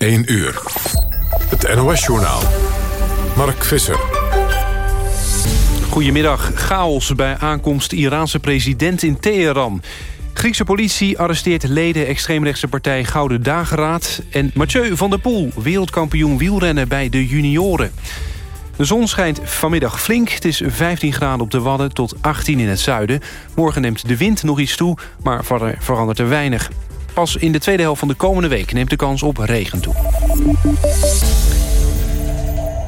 1 uur. Het NOS-journaal. Mark Visser. Goedemiddag. Chaos bij aankomst Iraanse president in Teheran. Griekse politie arresteert leden extreemrechtse partij Gouden Dageraad... en Mathieu van der Poel, wereldkampioen wielrennen bij de junioren. De zon schijnt vanmiddag flink. Het is 15 graden op de Wadden tot 18 in het zuiden. Morgen neemt de wind nog iets toe, maar verandert er weinig. Pas in de tweede helft van de komende week neemt de kans op regen toe.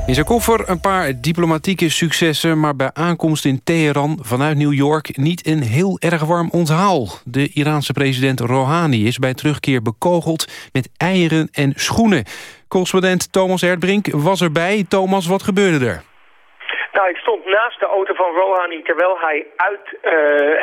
In zijn koffer een paar diplomatieke successen... maar bij aankomst in Teheran vanuit New York niet een heel erg warm onthaal. De Iraanse president Rouhani is bij terugkeer bekogeld met eieren en schoenen. Correspondent Thomas Erdbrink was erbij. Thomas, wat gebeurde er? Nou, ik stond naast de auto van Rouhani terwijl hij uit uh,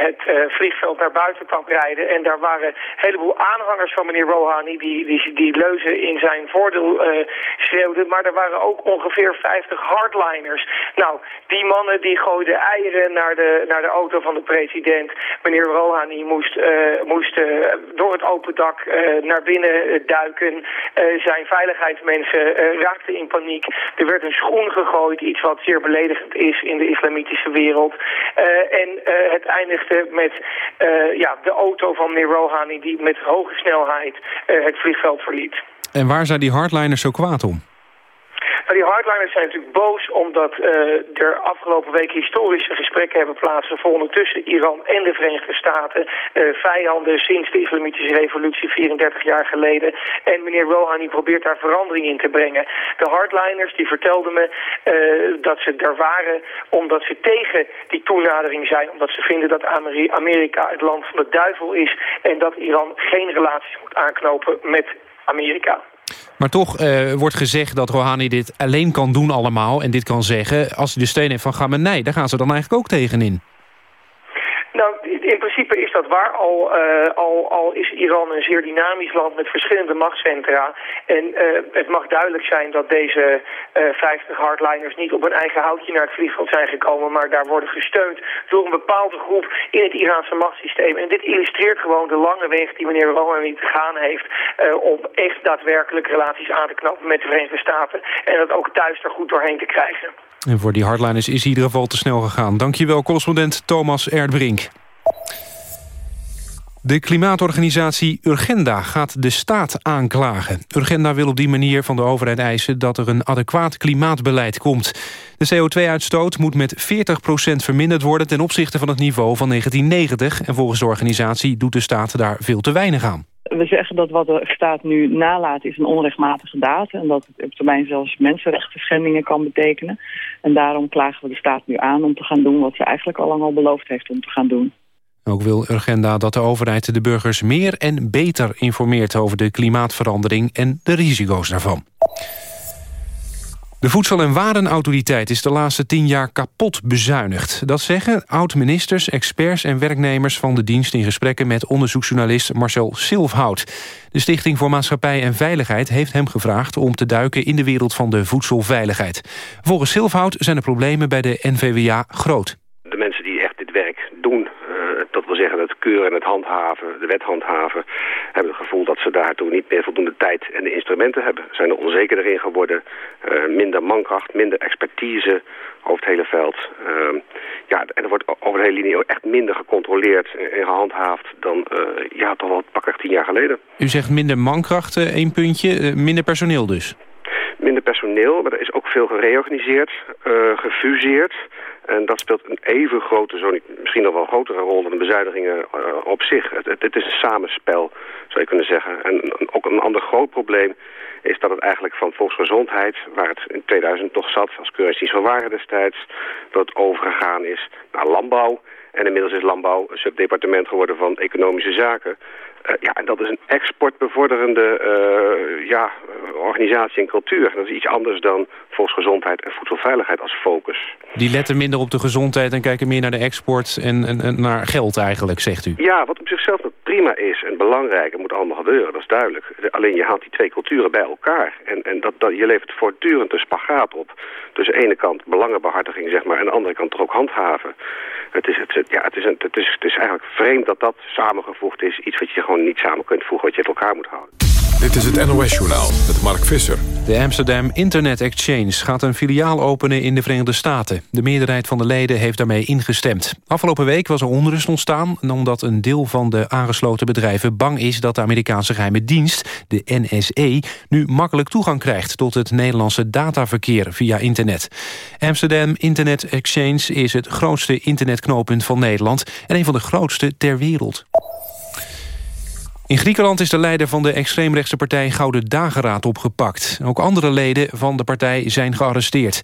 het uh, vliegveld naar buiten kwam rijden. En daar waren een heleboel aanhangers van meneer Rouhani die, die, die leuzen in zijn voordeel uh, schreeuwden. Maar er waren ook ongeveer 50 hardliners. Nou, die mannen die gooiden eieren naar de, naar de auto van de president. Meneer Rouhani moest, moest door het open dak naar binnen duiken. zijn veiligheidsmensen raakten in paniek. Er werd een schoen gegooid, iets wat zeer beledigend is in de islamitische wereld. Uh, en uh, het eindigde met uh, ja, de auto van meneer Rouhani die met hoge snelheid het vliegveld verliet. En waar zijn die hardliners zo kwaad om? Maar die hardliners zijn natuurlijk boos omdat uh, er afgelopen week historische gesprekken hebben plaatsgevonden tussen Iran en de Verenigde Staten. Uh, vijanden sinds de islamitische revolutie 34 jaar geleden. En meneer Rouhani probeert daar verandering in te brengen. De hardliners die vertelden me uh, dat ze daar waren omdat ze tegen die toenadering zijn. Omdat ze vinden dat Amerika het land van de duivel is en dat Iran geen relaties moet aanknopen met Amerika. Maar toch uh, wordt gezegd dat Rouhani dit alleen kan doen allemaal... en dit kan zeggen als hij de steun heeft van Khamenei. Daar gaan ze dan eigenlijk ook tegenin. In principe is dat waar. Al, uh, al, al is Iran een zeer dynamisch land met verschillende machtscentra. En uh, het mag duidelijk zijn dat deze uh, 50 hardliners niet op hun eigen houtje naar het vliegveld zijn gekomen. Maar daar worden gesteund door een bepaalde groep in het Iraanse machtssysteem. En dit illustreert gewoon de lange weg die meneer Rouhani te gaan heeft... om echt daadwerkelijk relaties aan te knappen met de Verenigde Staten. En dat ook thuis er goed doorheen te krijgen. En voor die hardliners is in ieder geval te snel gegaan. Dankjewel, correspondent Thomas Erdbrink. De klimaatorganisatie Urgenda gaat de staat aanklagen. Urgenda wil op die manier van de overheid eisen... dat er een adequaat klimaatbeleid komt. De CO2-uitstoot moet met 40% verminderd worden... ten opzichte van het niveau van 1990. En volgens de organisatie doet de staat daar veel te weinig aan. We zeggen dat wat de staat nu nalaat is een onrechtmatige daad... en dat het op termijn zelfs mensenrechten schendingen kan betekenen. En daarom klagen we de staat nu aan om te gaan doen... wat ze eigenlijk al lang al beloofd heeft om te gaan doen. Ook wil Urgenda dat de overheid de burgers meer en beter informeert... over de klimaatverandering en de risico's daarvan. De Voedsel- en Warenautoriteit is de laatste tien jaar kapot bezuinigd. Dat zeggen oud-ministers, experts en werknemers van de dienst... in gesprekken met onderzoeksjournalist Marcel Silfhout. De Stichting voor Maatschappij en Veiligheid heeft hem gevraagd... om te duiken in de wereld van de voedselveiligheid. Volgens Silfhout zijn de problemen bij de NVWA groot. De mensen die echt dit werk doen dat wil zeggen het keuren en het handhaven, de wet handhaven, hebben het gevoel dat ze daartoe niet meer voldoende tijd en de instrumenten hebben. Zijn er onzekerder in geworden, uh, minder mankracht, minder expertise over het hele veld. Uh, ja, en er wordt over de hele linie echt minder gecontroleerd en gehandhaafd dan uh, ja, toch wel pakkig tien jaar geleden. U zegt minder mankracht, één puntje, minder personeel dus? Minder personeel, maar er is ook veel gereorganiseerd, gefuseerd. En dat speelt een even grote, misschien nog wel grotere rol dan de bezuinigingen uh, op zich. Het, is een samenspel, zou je kunnen zeggen. En ook een ander groot probleem is dat het eigenlijk van volksgezondheid, waar het in 2000 toch zat als currencies van waarde destijds, dat overgegaan is naar landbouw. En inmiddels is landbouw een subdepartement geworden van economische zaken. Uh, ja, en dat is een exportbevorderende uh, ja, organisatie en cultuur. Dat is iets anders dan volksgezondheid en voedselveiligheid als focus. Die letten minder op de gezondheid en kijken meer naar de export en, en, en naar geld eigenlijk, zegt u? Ja, wat op zichzelf prima is en belangrijk en moet allemaal gebeuren, dat is duidelijk. Alleen je haalt die twee culturen bij elkaar. En, en dat, dat, je levert voortdurend een spagaat op. Dus aan de ene kant belangenbehartiging, zeg maar, en aan de andere kant toch ook handhaven. Het is, het, ja, het, is een, het, is, het is eigenlijk vreemd dat dat samengevoegd is. Iets wat je gewoon niet samen kunt voegen, wat je uit elkaar moet houden. Dit is het NOS-journaal met Mark Visser. De Amsterdam Internet Exchange gaat een filiaal openen in de Verenigde Staten. De meerderheid van de leden heeft daarmee ingestemd. Afgelopen week was er onrust ontstaan... omdat een deel van de aangesloten bedrijven bang is... dat de Amerikaanse geheime dienst, de NSE... nu makkelijk toegang krijgt tot het Nederlandse dataverkeer via internet. Amsterdam Internet Exchange is het grootste internetknooppunt van Nederland... en een van de grootste ter wereld. In Griekenland is de leider van de extreemrechtse partij Gouden Dageraad opgepakt. Ook andere leden van de partij zijn gearresteerd.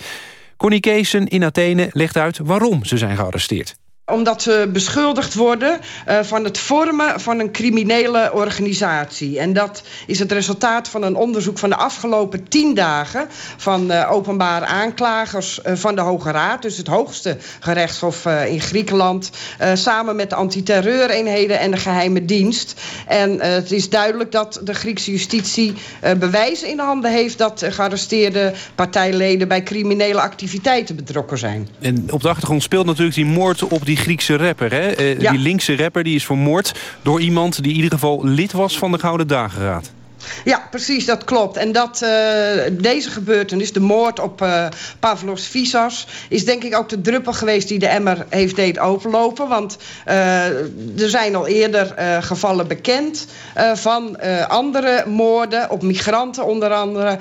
Connie Keesen in Athene legt uit waarom ze zijn gearresteerd omdat ze beschuldigd worden uh, van het vormen van een criminele organisatie. En dat is het resultaat van een onderzoek van de afgelopen tien dagen... van uh, openbare aanklagers uh, van de Hoge Raad, dus het hoogste gerechtshof in Griekenland... samen met de antiterreureenheden en de geheime dienst. En het is duidelijk dat de Griekse justitie bewijzen in de handen heeft... dat gearresteerde partijleden bij criminele activiteiten betrokken zijn. En op de achtergrond speelt natuurlijk die moord op die die Griekse rapper, hè? Uh, ja. Die linkse rapper, die is vermoord door iemand... die in ieder geval lid was van de Gouden Dageraad. Ja, precies, dat klopt. En dat, uh, deze gebeurtenis, de moord op uh, Pavlos Visas... is denk ik ook de druppel geweest die de emmer heeft deed overlopen. Want uh, er zijn al eerder gevallen bekend van andere moorden... op migranten onder andere...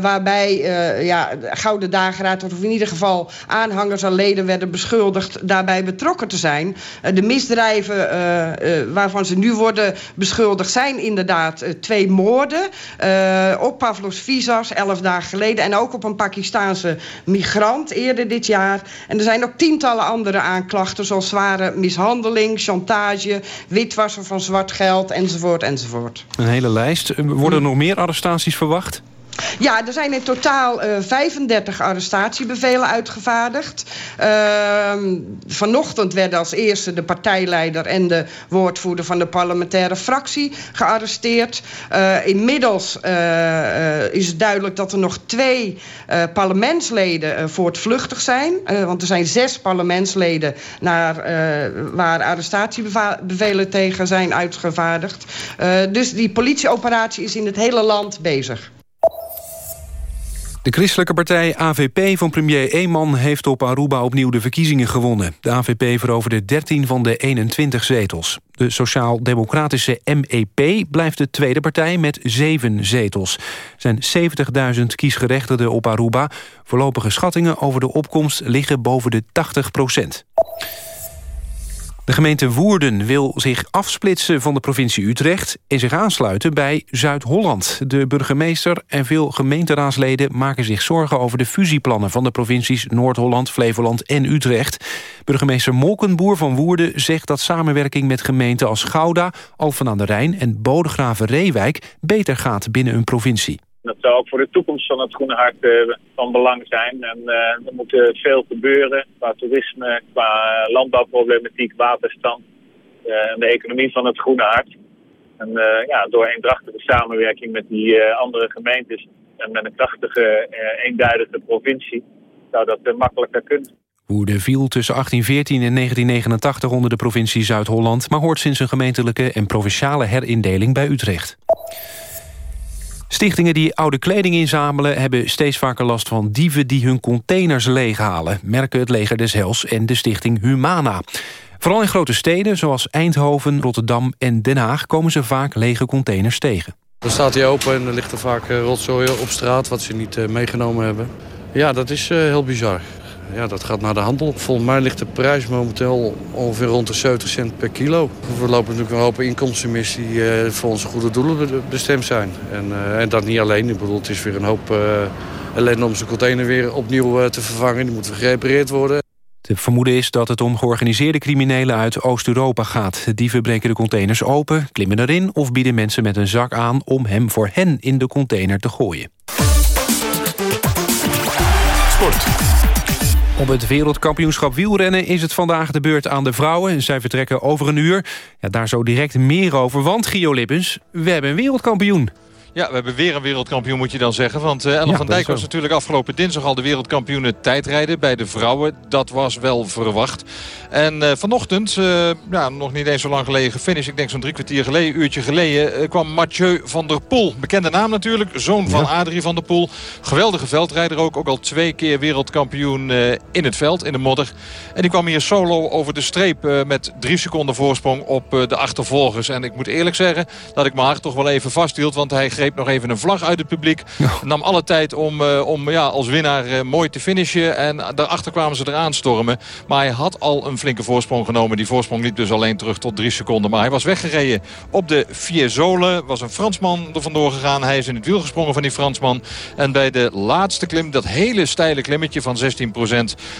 waarbij ja, Gouden Dageraad, of in ieder geval aanhangers en leden... werden beschuldigd daarbij betrokken te zijn. de misdrijven waarvan ze nu worden beschuldigd zijn inderdaad twee moorden uh, op Pavlos Visas, elf dagen geleden. En ook op een Pakistaanse migrant eerder dit jaar. En er zijn ook tientallen andere aanklachten... zoals zware mishandeling, chantage, witwassen van zwart geld... enzovoort, enzovoort. Een hele lijst. Worden er nog meer arrestaties verwacht? Ja, er zijn in totaal uh, 35 arrestatiebevelen uitgevaardigd. Uh, vanochtend werden als eerste de partijleider en de woordvoerder van de parlementaire fractie gearresteerd. Uh, inmiddels uh, is het duidelijk dat er nog twee parlementsleden voortvluchtig zijn. want er zijn zes parlementsleden naar, waar arrestatiebevelen tegen zijn uitgevaardigd. dus die politieoperatie is in het hele land bezig. De christelijke partij AVP van premier Eeman heeft op Aruba opnieuw de verkiezingen gewonnen. De AVP veroverde 13 van de 21 zetels. De sociaal-democratische MEP blijft de tweede partij met 7 zetels. Er zijn 70.000 kiesgerechtigden op Aruba. Voorlopige schattingen over de opkomst liggen boven de 80 procent. De gemeente Woerden wil zich afsplitsen van de provincie Utrecht... en zich aansluiten bij Zuid-Holland. De burgemeester en veel gemeenteraadsleden maken zich zorgen... over de fusieplannen van de provincies Noord-Holland, Flevoland en Utrecht. Burgemeester Molkenboer van Woerden zegt dat samenwerking met gemeenten als Gouda... Alphen aan de Rijn en Bodegraven-Reewijk beter gaat binnen een provincie. Dat zou ook voor de toekomst van het Groene Hart uh, van belang zijn. En uh, er moet veel gebeuren qua toerisme, qua landbouwproblematiek, waterstand en de economie van het Groene Hart. En ja, door eendrachtige samenwerking met die andere gemeentes en met een krachtige, eenduidige provincie zou dat makkelijker kunnen. Woerden viel tussen 1814 en 1989 onder de provincie Zuid-Holland... maar hoort sinds een gemeentelijke en provinciale herindeling bij Utrecht. Stichtingen die oude kleding inzamelen... hebben steeds vaker last van dieven die hun containers leeghalen... merken het Leger des Hels en de stichting Humana. Vooral in grote steden zoals Eindhoven, Rotterdam en Den Haag... komen ze vaak lege containers tegen. Dan staat hij open en er ligt er vaak eh, rotzooi op straat... wat ze niet eh, meegenomen hebben. Ja, dat is eh, heel bizar ja, dat gaat naar de handel. Volgens mij ligt de prijs momenteel ongeveer rond de 70 cent per kilo. We lopen natuurlijk een hoop inkomsten mis die uh, voor onze goede doelen bestemd zijn. En, uh, en dat niet alleen. Ik bedoel, het is weer een hoop uh, ellende om zijn container weer opnieuw te vervangen. Die moet gerepareerd worden. Het vermoeden is dat het om georganiseerde criminelen uit Oost-Europa gaat. Dieven breken de containers open, klimmen erin... of bieden mensen met een zak aan om hem voor hen in de container te gooien. Sport. Op het wereldkampioenschap wielrennen is het vandaag de beurt aan de vrouwen. Zij vertrekken over een uur. Ja, daar zo direct meer over, want Gio Lippens, we hebben een wereldkampioen. Ja, we hebben weer een wereldkampioen moet je dan zeggen. Want uh, Ellen van Dijk was natuurlijk afgelopen dinsdag al de wereldkampioen tijdrijden bij de vrouwen. Dat was wel verwacht. En uh, vanochtend, uh, ja, nog niet eens zo lang geleden gefinished. Ik denk zo'n drie kwartier geleden, uurtje geleden, kwam Mathieu van der Poel. Bekende naam natuurlijk, zoon van Adrie van der Poel. Geweldige veldrijder ook, ook al twee keer wereldkampioen in het veld, in de modder. En die kwam hier solo over de streep met drie seconden voorsprong op de achtervolgers. En ik moet eerlijk zeggen dat ik mijn hart toch wel even vasthield, want hij greep nog even een vlag uit het publiek. Nam alle tijd om, uh, om ja, als winnaar uh, mooi te finishen. En daarachter kwamen ze eraan stormen. Maar hij had al een flinke voorsprong genomen. Die voorsprong liep dus alleen terug tot drie seconden. Maar hij was weggereden op de Fiesole. Was een Fransman er vandoor gegaan. Hij is in het wiel gesprongen van die Fransman. En bij de laatste klim, dat hele steile klimmetje van 16%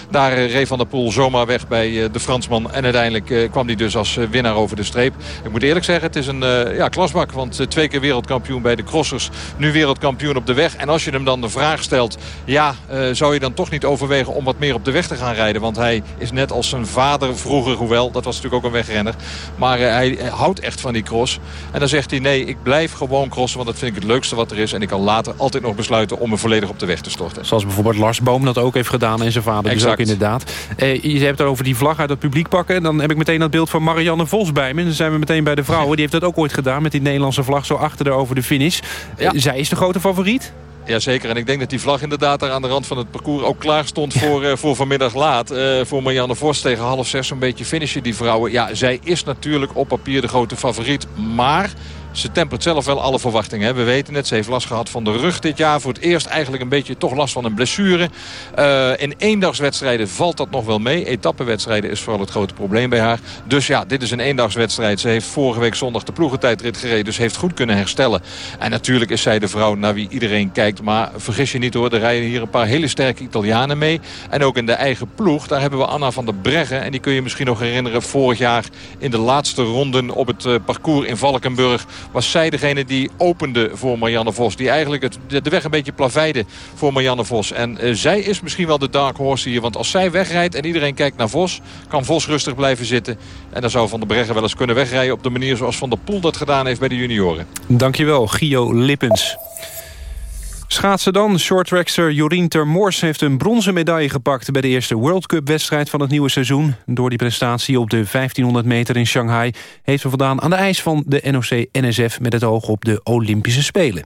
Daar uh, reed Van der Poel zomaar weg bij de Fransman. En uiteindelijk kwam hij dus als winnaar over de streep. Ik moet eerlijk zeggen, het is een ja, klasbak. Want twee keer wereldkampioen bij de crossers. Nu wereldkampioen op de weg. En als je hem dan de vraag stelt... ja, uh, zou je dan toch niet overwegen om wat meer op de weg te gaan rijden? Want hij is net als zijn vader vroeger, hoewel, dat was natuurlijk ook een wegrenner. Maar uh, hij houdt echt van die cross. En dan zegt hij, nee, ik blijf gewoon crossen... want dat vind ik het leukste wat er is. En ik kan later altijd nog besluiten om me volledig op de weg te storten. Zoals bijvoorbeeld Lars Boom dat ook heeft gedaan en zijn vader exact. dus ook inderdaad. Uh, je hebt het over die vlag uit het publiek pakken. Dan heb ik meteen dat beeld van Marianne Vos bij me. Dan zijn we meteen bij de vrouwen. Die heeft dat ook ooit gedaan met die Nederlandse vlag zo achter haar over de finish. Ja. zij is de grote favoriet? Jazeker, en ik denk dat die vlag inderdaad daar aan de rand van het parcours ook klaar stond voor, uh, voor vanmiddag laat. Uh, voor Marianne Vos tegen half zes een beetje finishen die vrouwen. Ja, zij is natuurlijk op papier de grote favoriet, maar... Ze tempert zelf wel alle verwachtingen. We weten het, ze heeft last gehad van de rug dit jaar. Voor het eerst eigenlijk een beetje toch last van een blessure. Uh, in eendagswedstrijden valt dat nog wel mee. Etappenwedstrijden is vooral het grote probleem bij haar. Dus ja, dit is een eendagswedstrijd. Ze heeft vorige week zondag de ploegentijdrit gereden. Dus heeft goed kunnen herstellen. En natuurlijk is zij de vrouw naar wie iedereen kijkt. Maar vergis je niet hoor, er rijden hier een paar hele sterke Italianen mee. En ook in de eigen ploeg. Daar hebben we Anna van der Breggen. En die kun je misschien nog herinneren vorig jaar in de laatste ronden op het uh, parcours in Valkenburg was zij degene die opende voor Marianne Vos. Die eigenlijk het, de weg een beetje plaveide voor Marianne Vos. En uh, zij is misschien wel de dark horse hier. Want als zij wegrijdt en iedereen kijkt naar Vos... kan Vos rustig blijven zitten. En dan zou Van der Breggen wel eens kunnen wegrijden... op de manier zoals Van der Poel dat gedaan heeft bij de junioren. Dankjewel, Gio Lippens. Schaatsen dan. Shorttrackster Jorien Termors heeft een bronzen medaille gepakt... bij de eerste World Cup-wedstrijd van het nieuwe seizoen. Door die prestatie op de 1500 meter in Shanghai... heeft ze voldaan aan de eis van de NOC-NSF... met het oog op de Olympische Spelen.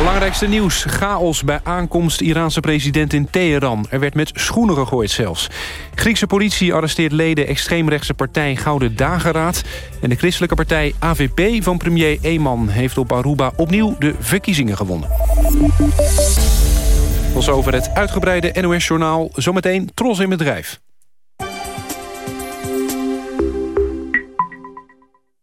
Belangrijkste nieuws. Chaos bij aankomst Iraanse president in Teheran. Er werd met schoenen gegooid zelfs. Griekse politie arresteert leden extreemrechtse partij Gouden Dageraad. En de christelijke partij AVP van premier Eman... heeft op Aruba opnieuw de verkiezingen gewonnen. Tot over het uitgebreide NOS-journaal. Zometeen Tros in bedrijf.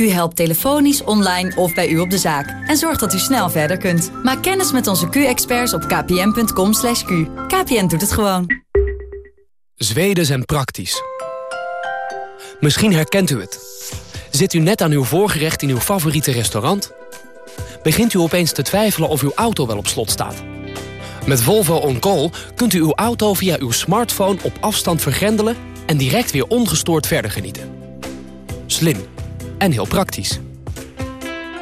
Q helpt telefonisch, online of bij u op de zaak. En zorgt dat u snel verder kunt. Maak kennis met onze Q-experts op kpn.com. /q. KPN doet het gewoon. Zweden zijn praktisch. Misschien herkent u het. Zit u net aan uw voorgerecht in uw favoriete restaurant? Begint u opeens te twijfelen of uw auto wel op slot staat? Met Volvo On Call kunt u uw auto via uw smartphone op afstand vergrendelen... en direct weer ongestoord verder genieten. Slim en heel praktisch.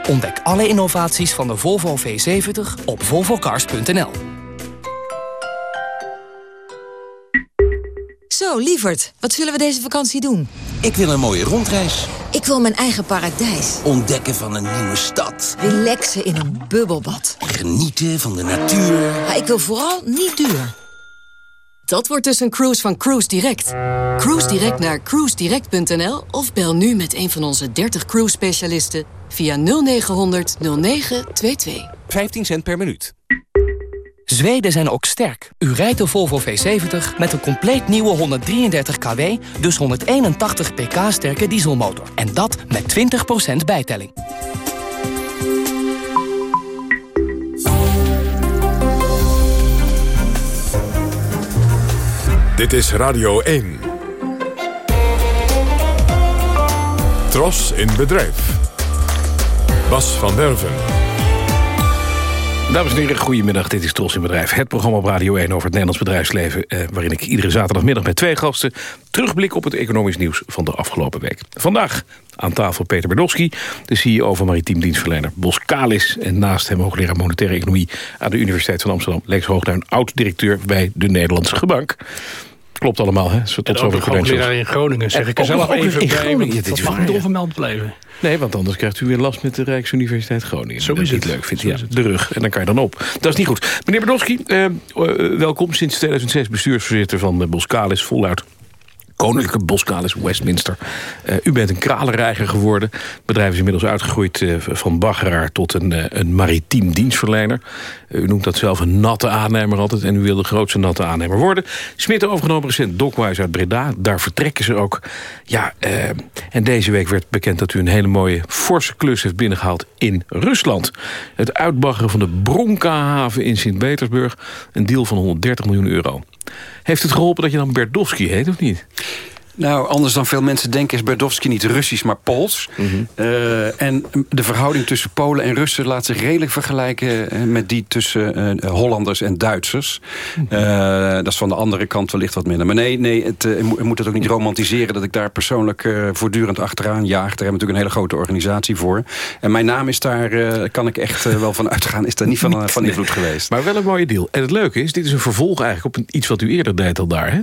Ontdek alle innovaties van de Volvo V70 op volvocars.nl. Zo, lieverd, wat zullen we deze vakantie doen? Ik wil een mooie rondreis. Ik wil mijn eigen paradijs. Ontdekken van een nieuwe stad. Relaxen in een bubbelbad. Genieten van de natuur. Maar ik wil vooral niet duur. Dat wordt dus een cruise van Cruise Direct. Cruise Direct naar cruisedirect.nl of bel nu met een van onze 30 cruise specialisten via 0900 0922. 15 cent per minuut. Zweden zijn ook sterk. U rijdt de Volvo V70 met een compleet nieuwe 133 kW, dus 181 pk sterke dieselmotor. En dat met 20% bijtelling. Dit is Radio 1. Tros in bedrijf. Bas van Derven. Dames en heren, goedemiddag. Dit is Tros in Bedrijf. Het programma op Radio 1 over het Nederlands bedrijfsleven... Eh, waarin ik iedere zaterdagmiddag met twee gasten... terugblik op het economisch nieuws van de afgelopen week. Vandaag aan tafel Peter Berdowski, de CEO van maritiem dienstverlener Boskalis... en naast hem hoogleraar monetaire economie aan de Universiteit van Amsterdam... Lex Hoogduin, oud-directeur bij de Nederlandse Bank. Klopt allemaal, hè? Zo tot zover hoogleraar in Groningen, zeg ik er zelf even in bij. Ja, dit mag niet onvermeld blijven. Nee, want anders krijgt u weer last met de Rijksuniversiteit Groningen. Zo is het. leuk vindt. Ja, de rug. En dan kan je dan op. Dat is niet goed. Meneer Berdowski, eh, eh welkom sinds 2006 bestuursvoorzitter van Boskalis. Voluit Koninklijke Boskalis Westminster. Uh, u bent een kralenreiger geworden. Het bedrijf is inmiddels uitgegroeid uh, van baggeraar tot een, uh, een maritiem dienstverlener. u noemt dat zelf een natte aannemer altijd. En u wil de grootste natte aannemer worden. Smit overgenomen recent Dockwise uit Breda. Daar vertrekken ze ook. Ja, en deze week werd bekend dat u een hele mooie forse klus heeft binnengehaald in Rusland. Het uitbaggeren van de Bronka-haven in Sint-Petersburg. Een deal van 130 miljoen euro. Heeft het geholpen dat je dan Berdowski heet, of niet? Nou, anders dan veel mensen denken is Berdowski niet Russisch, maar Pools. Mhm. Eh, en de verhouding tussen Polen en Russen laat zich redelijk vergelijken... Eh, met die tussen uh, Hollanders en Duitsers. Mhm. dat is van de andere kant wellicht wat minder. Maar nee, nee het, ik moet het ook niet romantiseren... dat ik daar persoonlijk voortdurend achteraan jaag. Daar hebben we natuurlijk een hele grote organisatie voor. En mijn naam is daar, kan ik echt wel van uitgaan... is daar niet van, van invloed geweest. Maar wel een mooie deal. En het leuke is, dit is een vervolg eigenlijk op iets wat u eerder deed al daar, hè?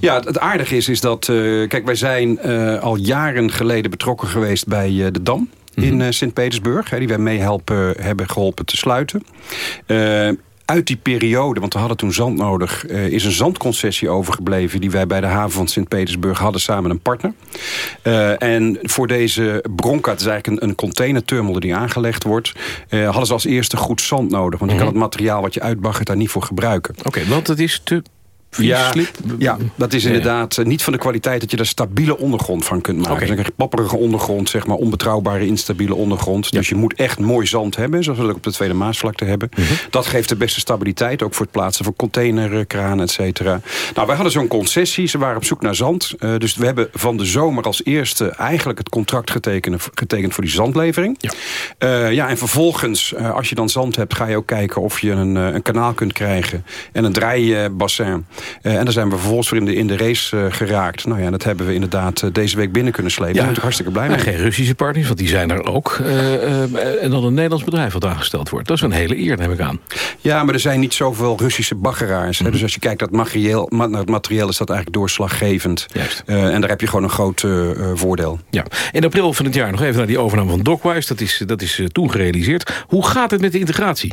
Ja, het, het aardige is, is dat eh, kijk, wij zijn uh, al jaren geleden betrokken geweest bij uh, de Dam in uh, Sint-Petersburg. Die wij mee helpen, hebben geholpen te sluiten uit die periode, want we hadden toen zand nodig... Uh, is een zandconcessie overgebleven... die wij bij de haven van Sint-Petersburg hadden samen met een partner. Uh, en voor deze Bronca, het is eigenlijk een, een containerterminal die aangelegd wordt... Hadden ze als eerste goed zand nodig. Want je kan mhm. het materiaal wat je uitbaggert daar niet voor gebruiken. Oké, want het is te ja, ja, dat is inderdaad eh, niet van de kwaliteit dat je daar stabiele ondergrond van kunt maken. Okay. een papperige ondergrond, zeg maar onbetrouwbare, instabiele ondergrond. Dus je moet echt mooi zand hebben, zoals we dat op de Tweede Maasvlakte hebben. Mhm. Dat geeft de beste stabiliteit, ook voor het plaatsen van containerkranen, et cetera. Nou, wij hadden zo'n concessie, ze waren op zoek naar zand. Uh, dus we hebben van de zomer als eerste eigenlijk het contract getekend, getekend voor die zandlevering. Ja, uh, ja en vervolgens, uh, als je dan zand hebt, ga je ook kijken of je een, een kanaal kunt krijgen en een draaibassin. Uh, en daar zijn we vervolgens weer in de, in de race uh, geraakt. Nou ja, dat hebben we inderdaad uh, deze week binnen kunnen slepen. Ja. Daar ben ik hartstikke blij mee. geen Russische partners, want die zijn er ook. en dan een Nederlands bedrijf wat aangesteld wordt. Dat is een hele eer, neem ik aan. Ja, maar er zijn niet zoveel Russische baggeraars. Mm -hmm. Dus als je kijkt naar het, materieel, naar het materieel is dat eigenlijk doorslaggevend. Juist. en daar heb je gewoon een groot voordeel. Ja. In april van het jaar nog even naar die overname van Dockwise. Dat is, dat is toen gerealiseerd. Hoe gaat het met de integratie?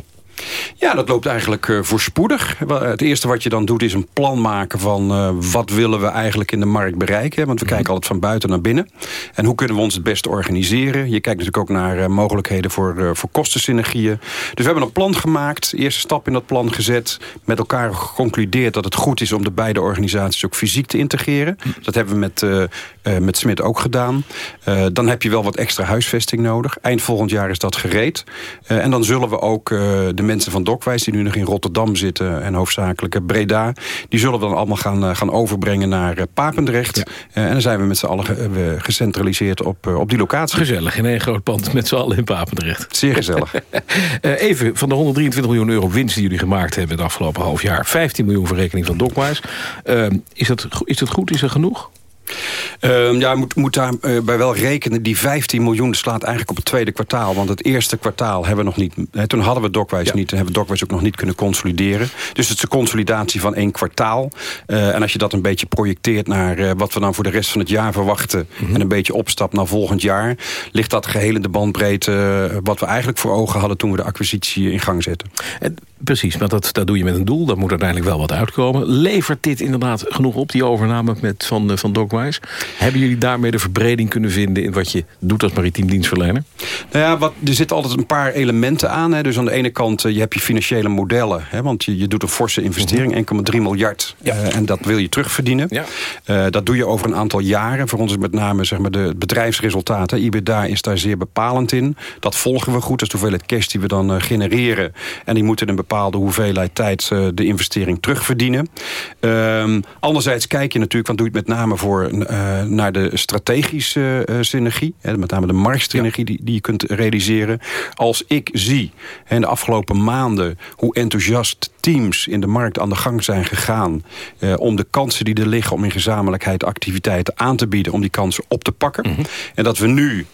Ja, dat loopt eigenlijk uh, voorspoedig. Het eerste wat je dan doet is een plan maken van uh, wat willen we eigenlijk in de markt bereiken. Want we mhm. kijken altijd van buiten naar binnen. En hoe kunnen we ons het beste organiseren. Je kijkt natuurlijk ook naar uh, mogelijkheden voor, voor kostensynergieën. Dus we hebben een plan gemaakt. Eerste stap in dat plan gezet. Met elkaar geconcludeerd dat het goed is om de beide organisaties ook fysiek te integreren. Mhm. Dat hebben we met, met Smit ook gedaan. dan heb je wel wat extra huisvesting nodig. Eind volgend jaar is dat gereed. en dan zullen we ook de mensen van Dokwijs... die nu nog in Rotterdam zitten en hoofdzakelijk Breda... die zullen we dan allemaal gaan, eh, gaan overbrengen naar eh, Papendrecht. Eh, en dan zijn we met z'n allen gecentraliseerd op, op die locatie. Gezellig, in één groot pand met z'n allen in Papendrecht. Zeer gezellig. even, van de 123 miljoen euro winst die jullie gemaakt hebben... het afgelopen half jaar, 15 miljoen voor rekening van Dokwijs. is, dat, is dat goed? Is dat genoeg? Uh, ja, moet, moet daarbij uh, wel rekenen. Die 15 miljoen slaat eigenlijk op het tweede kwartaal. Want het eerste kwartaal hebben we nog niet... Hè, toen hadden we Dockwise niet. En hebben we ook nog niet kunnen consolideren. Dus het is een consolidatie van één kwartaal. Uh, en als je dat een beetje projecteert naar uh, wat we dan voor de rest van het jaar verwachten... Mm -hmm. en een beetje opstap naar volgend jaar... ligt dat geheel in de bandbreedte wat we eigenlijk voor ogen hadden... toen we de acquisitie in gang zetten. En, precies, maar dat, dat doe je met een doel. Dat moet uiteindelijk wel wat uitkomen. Levert dit inderdaad genoeg op, die overname met, van, van Dockwise? Hebben jullie daarmee de verbreding kunnen vinden... in wat je doet als maritiem dienstverlener? Nou ja, wat, er zitten altijd een paar elementen aan. Hè. Dus aan de ene kant, uh, je hebt je financiële modellen. Hè, want je, je doet een forse investering, 1,3 mhm. miljard. Ja. Uh, en dat wil je terugverdienen. Ja. Uh, dat doe je over een aantal jaren. Voor ons is met name zeg maar, de bedrijfsresultaten. IBDA is daar zeer bepalend in. Dat volgen we goed. Dat is de hoeveelheid cash die we dan genereren. En die moeten een bepaalde hoeveelheid tijd de investering terugverdienen. Um, anderzijds kijk je natuurlijk, want doe je het met name voor uh, naar de strategische synergie. Hè, met name de marktsynergie die, die je kunt realiseren. Als ik zie in de afgelopen maanden hoe enthousiast teams in de markt aan de gang zijn gegaan... om de kansen die er liggen om in gezamenlijkheid activiteiten aan te bieden... om die kansen op te pakken. Mhm. En dat we nu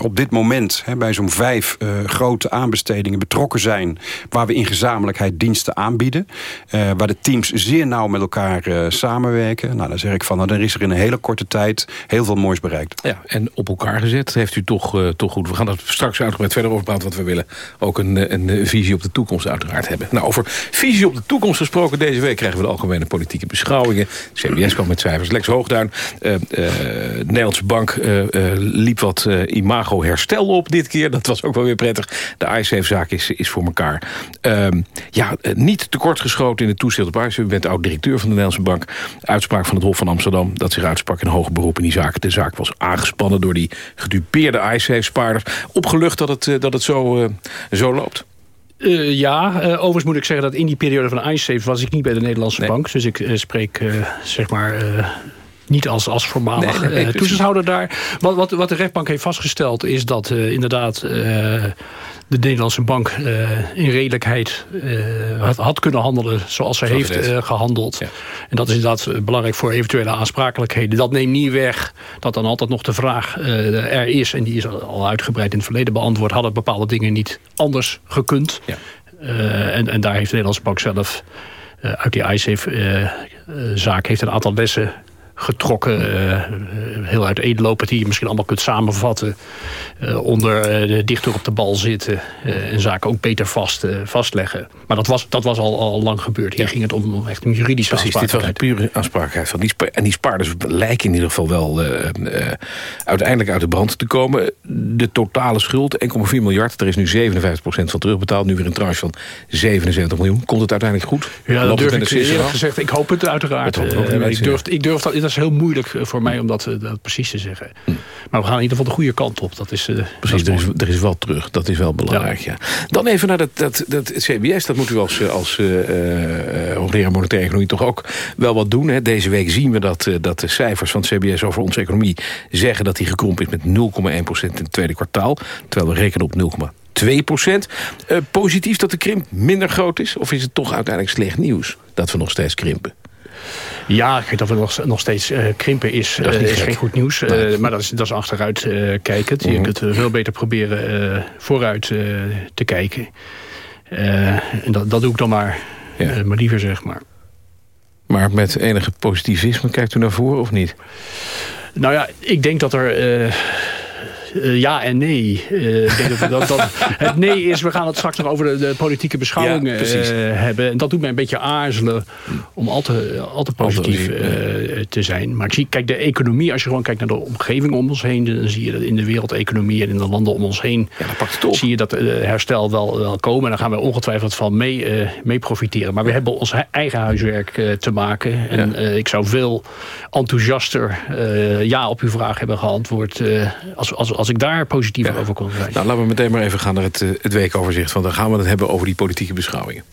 op dit moment hè, bij zo'n vijf grote aanbestedingen betrokken zijn... waar we in gezamenlijkheid diensten aanbieden. waar de teams zeer nauw met elkaar samenwerken. Nou, dan zeg ik van, nou, dan is er in een hele korte tijd heel veel moois bereikt. Ja, en op elkaar gezet heeft u toch, toch goed. We gaan dat straks uitgebreid verder over want we willen ook een, een visie op de toekomst uiteraard hebben. Nou, over visie op de toekomst gesproken. Deze week krijgen we de algemene politieke beschouwingen. CBS kwam met cijfers. Lex Hoogduin, Nederlandse Bank liep wat imago herstel op dit keer. Dat was ook wel weer prettig. De iSafe-zaak is, is voor elkaar. Ehm, ja, niet tekortgeschoten in de toezicht op. U bent oud-directeur van de Nederlandse Bank. Uitspraak van het Hof van Amsterdam dat zich uitsprak in hoger beroep in die zaak. De zaak was aangespannen door die gedupeerde iSafe-spaarders. Opgelucht dat het, dat het zo, zo loopt. Uh, ja, uh, overigens moet ik zeggen dat in die periode van iSafe was ik niet bij de Nederlandse bank. Dus ik uh, spreek zeg maar niet als, als voormalig nee, nee, toezichthouder daar. Wat, wat, wat de rechtbank heeft vastgesteld is dat inderdaad de Nederlandse bank uh, in redelijkheid uh, had, had, kunnen handelen zoals ze heeft uh, gehandeld. Ja. En dat is inderdaad belangrijk voor eventuele aansprakelijkheden. Dat neemt niet weg dat dan altijd nog de vraag er is... en die is al uitgebreid in het verleden beantwoord... hadden bepaalde dingen niet anders gekund. Ja. en, en daar heeft de Nederlandse bank zelf uit die iSafe-zaak... heeft een aantal lessen getrokken, uh, heel uiteenlopend... die je misschien allemaal kunt samenvatten... Uh, onder uh, dichter op de bal zitten en zaken ook beter vast, vastleggen. Maar dat was, dat was al, al lang gebeurd. Hier ging het om echt een juridische Precies, dit was een pure aansprakelijkheid. Van die en die spaarders lijken in ieder geval wel uiteindelijk uit de brand te komen. De totale schuld, 1,4 miljard. Er is nu 57% van terugbetaald. Nu weer een tranche van 77 miljoen. Komt het uiteindelijk goed? Ja, dat durf ik eerlijk gezegd. Ik hoop het uiteraard. ik, durf, ik durf dat is heel moeilijk eh, voor mij om dat, eh, dat precies te zeggen. Hm. Maar we gaan in ieder geval de goede kant op. Dat is, uh, precies, er, is, er is wel terug. Dat is wel belangrijk. Ja. Dan even naar dat, dat, dat CBS. Dat moet u als, als uh, hoogleraar monetaire economie toch ook wel wat doen. Hè. Deze week zien we dat, dat de cijfers van het CBS over onze economie zeggen dat die gekrompen is met 0,1% in het tweede kwartaal. Terwijl we rekenen op 0,2 procent. positief dat de krimp minder groot is? Of is het toch uiteindelijk slecht nieuws dat we nog steeds krimpen? Ja, dat we nog, nog steeds uh, krimpen is, is, uh, is geen goed nieuws. Uh, maar dat is, dat is achteruit kijkend. Je mhm. kunt veel beter proberen vooruit te kijken. en dat, dat doe ik dan maar, ja. maar liever zeg maar. Maar met enige positivisme kijkt u naar voren of niet? Nou ja, ik denk dat er uh, ja en nee. Uh, denk dat, dat, dat, het nee is, we gaan het straks nog over de, de politieke beschouwingen ja, uh, hebben. En dat doet mij een beetje aarzelen om al te, al te positief te zijn. Maar ik zie, kijk, de economie, als je gewoon kijkt naar de omgeving om ons heen... dan zie je dat in de wereldeconomie en in de landen om ons heen... Ja, pakt het zie je dat herstel wel, wel komen. En daar gaan we ongetwijfeld van mee, mee profiteren. Maar we hebben ons eigen huiswerk te maken. En ja. ik zou veel enthousiaster ja op uw vraag hebben geantwoord... als, als, als ik daar positief over kon zijn. Nou, laten we meteen maar even gaan naar het, uh, het weekoverzicht. Want dan gaan we het hebben over die politieke beschouwingen.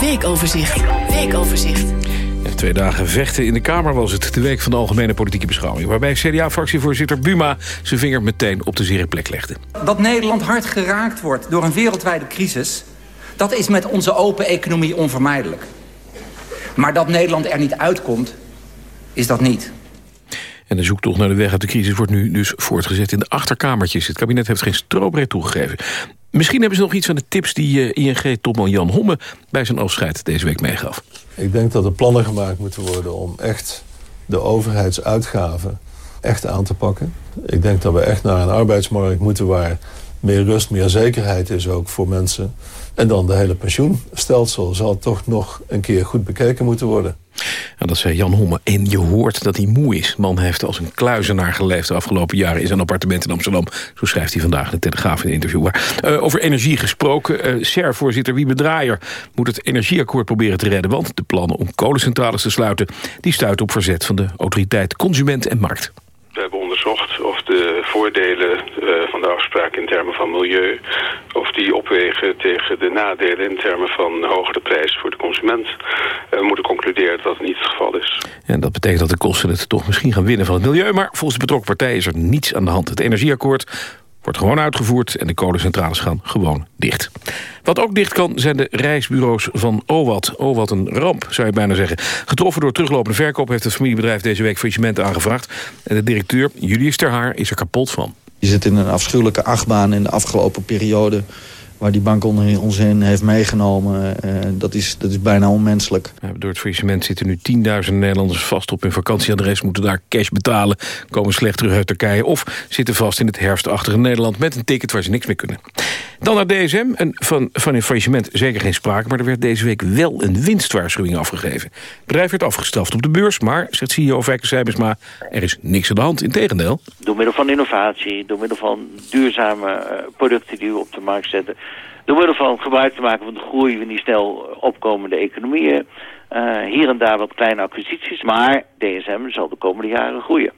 Weekoverzicht. Weekoverzicht. twee dagen vechten in de Kamer was het. De week van de Algemene Politieke Beschouwing. Waarbij CDA-fractievoorzitter Buma zijn vinger meteen op de zere plek legde. Dat Nederland hard geraakt wordt door een wereldwijde crisis... dat is met onze open economie onvermijdelijk. Maar dat Nederland er niet uitkomt, is dat niet. En de zoektocht naar de weg uit de crisis wordt nu dus voortgezet in de achterkamertjes. Het kabinet heeft geen strobreed toegegeven. Misschien hebben ze nog iets van de tips die eh, ING-topman Jan Homme... bij zijn afscheid deze week meegaf. Ik denk dat er plannen gemaakt moeten worden om echt de overheidsuitgaven echt aan te pakken. Ik denk dat we echt naar een arbeidsmarkt moeten waar meer rust, meer zekerheid is ook voor mensen. En dan de hele pensioenstelsel zal toch nog een keer goed bekeken moeten worden. En dat zei Jan Homme. En je hoort dat hij moe is. Man heeft als een kluizenaar geleefd de afgelopen jaren... in zijn appartement in Amsterdam. Zo schrijft hij vandaag in de Telegraaf in een interview. Uh, over energie gesproken. Uh, SER-voorzitter Wiebe Draaier moet het energieakkoord proberen te redden... want de plannen om kolencentrales te sluiten... die stuiten op verzet van de autoriteit Consument en Markt. We hebben onderzocht of de voordelen van de afspraak in termen van milieu... of die opwegen tegen de nadelen in termen van hogere prijs voor de consument. we moeten concluderen dat dat niet het geval is. En dat betekent dat de kosten het toch misschien gaan winnen van het milieu... maar volgens de betrokken partijen is er niets aan de hand. Het energieakkoord wordt gewoon uitgevoerd en de kolencentrales gaan gewoon dicht. Wat ook dicht kan zijn de reisbureaus van OWAT. OWAT een ramp, zou je bijna zeggen. Getroffen door teruglopende verkoop heeft het familiebedrijf deze week faillissement aangevraagd. En de directeur, Julius Terhaar, is er kapot van. Je zit in een afschuwelijke achtbaan in de afgelopen periode waar die bank ons in heeft meegenomen, uh, dat, is, dat is bijna onmenselijk. Ja, door het faillissement zitten nu tienduizenden Nederlanders vast op hun vakantieadres... moeten daar cash betalen, komen slecht terug uit Turkije... of zitten vast in het herfstachtige Nederland met een ticket waar ze niks mee kunnen. Dan naar DSM, en van, van een faillissement zeker geen sprake... maar er werd deze week wel een winstwaarschuwing afgegeven. Het bedrijf werd afgestraft op de beurs, maar, zegt CEO Fijke Seibesma... er is niks aan de hand, integendeel. Door middel van innovatie, door middel van duurzame eh, producten die we op de markt zetten door middel van gebruik te maken van de groei van die snel opkomende economieën. Uh, hier en daar wat kleine acquisities. Maar DSM zal de komende jaren groeien.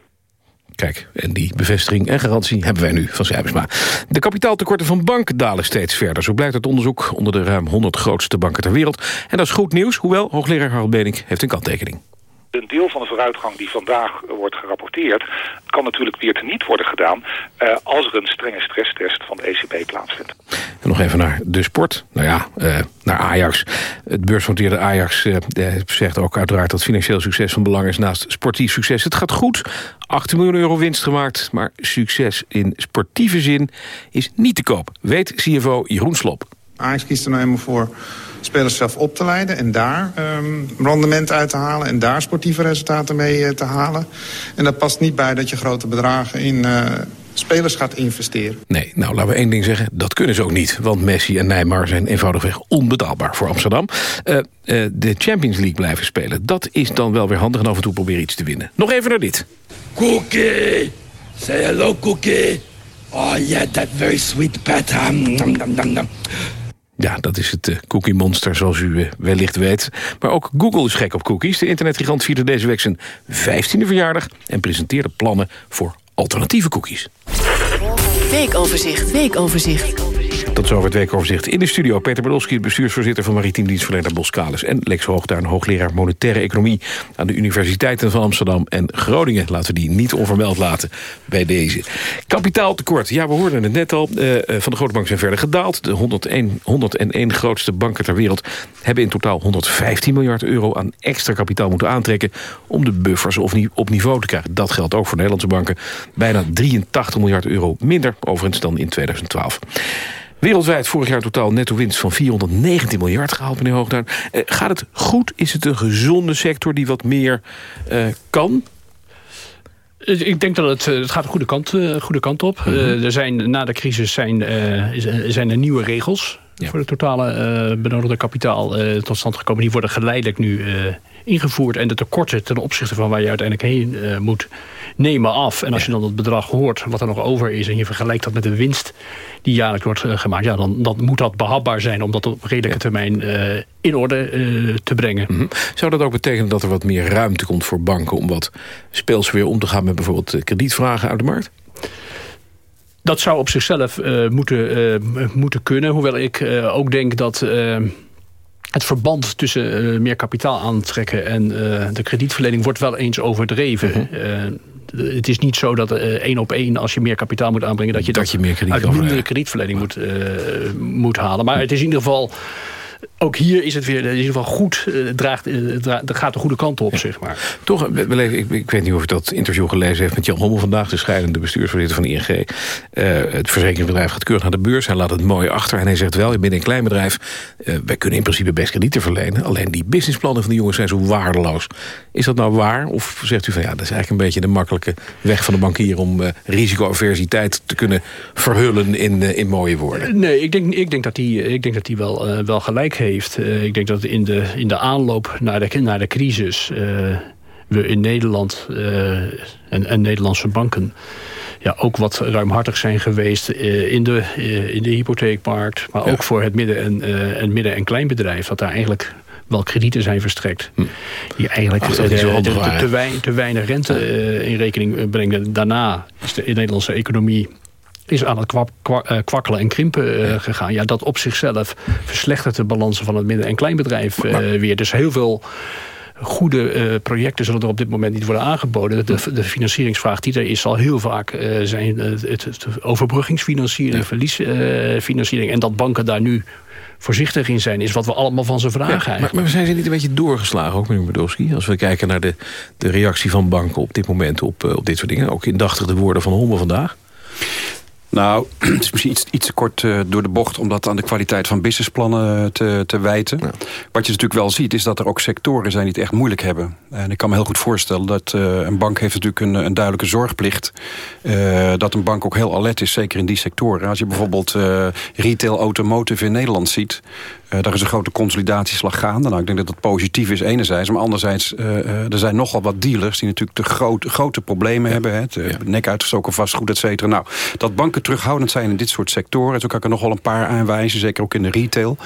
Kijk, en die bevestiging en garantie hebben wij nu van Zijbersma. De kapitaaltekorten van banken dalen steeds verder. Zo blijkt uit onderzoek onder de ruim 100 grootste banken ter wereld. En dat is goed nieuws, hoewel hoogleraar Harald Benink heeft een kanttekening. Een deel van de vooruitgang die vandaag wordt gerapporteerd... kan natuurlijk weer niet worden gedaan... Uh, als er een strenge stresstest van de ECB plaatsvindt. En nog even naar de sport. Nou ja, uh, naar Ajax. Het beursgenoteerde Ajax uh, zegt ook uiteraard... dat financieel succes van belang is naast sportief succes. Het gaat goed. 18 miljoen euro winst gemaakt. Maar succes in sportieve zin is niet te koop. Weet CFO Jeroen Slop. Ajax kiest er nou helemaal voor spelers zelf op te leiden... en daar um, rendement uit te halen en daar sportieve resultaten mee uh, te halen. En dat past niet bij dat je grote bedragen in... Uh, spelers gaat investeren. Nee, nou laten we één ding zeggen. Dat kunnen ze ook niet. Want Messi en Neymar zijn eenvoudigweg onbetaalbaar voor Amsterdam. Uh, uh, de Champions League blijven spelen. Dat is dan wel weer handig en af en toe proberen iets te winnen. Nog even naar dit. Cookie! Say hello, Cookie! Oh yeah, that very sweet pet. Ja, dat is het uh, cookie monster, zoals u uh, wellicht weet. Maar ook Google is gek op cookies. De internetgigant vierde deze week zijn 15e verjaardag... en presenteerde plannen voor alternatieve cookies. Weekoverzicht, weekoverzicht. Tot zover het weekoverzicht. In de studio Peter Badolski, bestuursvoorzitter van Maritiem Dienstverlener Boskalis. En Lex Hoogtuin, hoogleraar monetaire economie aan de universiteiten van Amsterdam en Groningen. Laten we die niet onvermeld laten bij deze. Kapitaaltekort. Ja, we hoorden het net al. Uh, van de grote banken zijn verder gedaald. De 101, 101 grootste banken ter wereld hebben in totaal 115 miljard euro aan extra kapitaal moeten aantrekken om de buffers op niveau te krijgen. Dat geldt ook voor Nederlandse banken. Bijna 83 miljard euro minder overigens dan in 2012. Wereldwijd vorig jaar totaal netto winst van 419 miljard gehaald, meneer Hoogduin. Eh, gaat het goed? Is het een gezonde sector die wat meer uh, kan? Ik denk dat het, het gaat de goede kant, uh, goede kant op. Mm -hmm. er zijn, na de crisis zijn, zijn er nieuwe regels... voor het totale benodigde kapitaal tot stand gekomen. Die worden geleidelijk nu ingevoerd. En de tekorten ten opzichte van waar je uiteindelijk heen moet nemen af. En als je dan het bedrag hoort wat er nog over is... en je vergelijkt dat met de winst die jaarlijks wordt uh, gemaakt... Ja, dan, dan moet dat behapbaar zijn om dat op redelijke termijn uh, in orde uh, te brengen. Mm -hmm. Zou dat ook betekenen dat er wat meer ruimte komt voor banken... om wat speels weer om te gaan met bijvoorbeeld kredietvragen uit de markt? Dat zou op zichzelf moeten, moeten kunnen. Hoewel ik ook denk dat het verband tussen meer kapitaal aantrekken en de kredietverlening wordt wel eens overdreven. -hmm het is niet zo dat uh, één op één, als je meer kapitaal moet aanbrengen... dat je dat, dat je meer krediet uit minder kredietverlening moet, uh, moet halen. Maar het is in ieder geval ook hier is het weer in ieder geval goed, uh, draagt, uh, gaat de goede kant op, ja. zeg maar. Toch, ik, ik, weet niet of u dat interview gelezen heeft met Jan Hommel vandaag, de scheidende bestuursvoorzitter van ING. Uh, het verzekeringsbedrijf gaat keurig naar de beurs, hij laat het mooi achter en hij zegt wel, binnen een klein bedrijf, wij kunnen in principe best kredieten verlenen, alleen die businessplannen van de jongens zijn zo waardeloos. Is dat nou waar? Of zegt u van ja, dat is eigenlijk een beetje de makkelijke weg van de bankier om risicoaversiteit te kunnen verhullen in, in mooie woorden? Nee, ik denk, ik denk dat hij ik denk dat wel, wel gelijk heeft. Uh, ik denk dat in de, in de aanloop naar de, naar de crisis... Uh, we in Nederland uh, en, en Nederlandse banken... Ja, ook wat ruimhartig zijn geweest in, de, in de hypotheekmarkt... maar ook voor het midden- en, en midden- en kleinbedrijf... dat daar eigenlijk wel kredieten zijn verstrekt. Hm. Die eigenlijk Ach, te, te, te, weinig rente in rekening brengen. Daarna is de Nederlandse economie is aan het kwakkelen en krimpen gegaan. Ja, dat op zichzelf verslechtert de balansen van het midden- en kleinbedrijf weer. Dus heel veel goede uh, projecten zullen er op dit moment niet worden aangeboden. De, de financieringsvraag die er is zal heel vaak uh, zijn uh, het, het, overbruggingsfinanciering, ja. verliesfinanciering. en dat banken daar nu voorzichtig in zijn... is wat we allemaal van ze vragen. Ja, maar, maar, zijn ze niet een beetje doorgeslagen, ook meneer Bedowski? Als we kijken naar de, de reactie van banken op dit moment op, op dit soort dingen. Ook indachtig de woorden van Homme vandaag. Nou, het is misschien iets, iets te kort uh, door de bocht... om dat aan de kwaliteit van businessplannen te, te wijten. Wat je natuurlijk wel ziet, is dat er ook sectoren zijn... die het echt moeilijk hebben. En ik kan me heel goed voorstellen dat uh, een bank heeft natuurlijk een, een duidelijke zorgplicht. Uh, dat een bank ook heel alert is, zeker in die sectoren. Als je bijvoorbeeld retail automotive in Nederland ziet... Daar is een grote consolidatieslag gaande. Nou, ik denk dat dat positief is enerzijds. Maar anderzijds, er zijn nogal wat dealers... die natuurlijk de grote, grote problemen hebben. Hè, ja. nek uitgestoken vastgoed, et cetera. Nou, dat banken terughoudend zijn in dit soort sectoren. Zo kan ik er nog wel een paar aanwijzen. Zeker ook in de retail.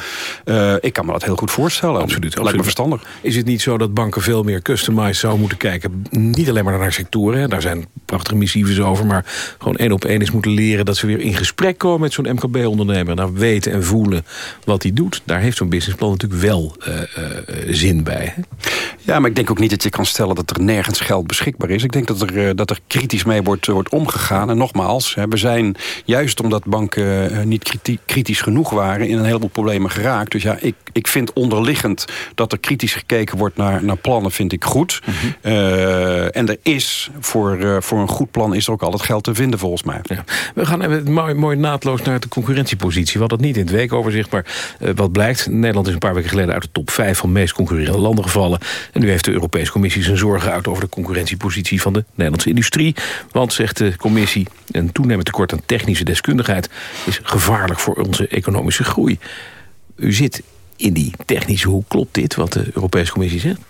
Uh, ik kan me dat heel goed voorstellen. Absoluut. Lijkt me verstandig. Is het niet zo dat banken veel meer customized zouden moeten kijken? Niet alleen maar naar sectoren. Hè. Daar zijn prachtige missives over. Maar gewoon één op één is moeten leren... dat ze weer in gesprek komen met zo'n MKB-ondernemer. Daar weten en voelen wat hij doet. Daar heeft zo'n businessplan natuurlijk wel uh, uh, zin bij. Hè? Ja, maar ik denk ook niet dat je kan stellen dat er nergens geld beschikbaar is. Ik denk dat er, dat er kritisch mee wordt, wordt omgegaan. En nogmaals, we zijn juist omdat banken niet kritisch genoeg waren... in een heleboel problemen geraakt. Dus ja, ik, ik vind onderliggend dat er kritisch gekeken wordt naar, naar plannen, vind ik goed. Mm -hmm. en er is, voor, voor een goed plan is er ook altijd geld te vinden volgens mij. Ja. We gaan even mooi, mooi naadloos naar de concurrentiepositie. We hadden het niet in het weekoverzicht, maar wat blijkt... Nederland is een paar weken geleden uit de top 5 van meest concurrerende landen gevallen. En nu heeft de Europese Commissie zijn zorgen uit over de concurrentiepositie van de Nederlandse industrie. Want, zegt de commissie, een toenemend tekort aan technische deskundigheid is gevaarlijk voor onze economische groei. U zit in die technische hoek. Klopt dit, wat de Europese Commissie zegt?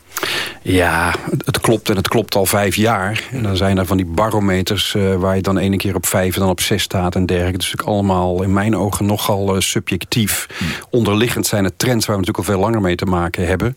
Ja, het klopt en het klopt al vijf jaar. En dan zijn er van die barometers uh, waar je dan ene keer op vijf en dan op zes staat en dergelijke. Dus allemaal in mijn ogen nogal uh, subjectief. Hmm. Onderliggend zijn het trends waar we natuurlijk al veel langer mee te maken hebben.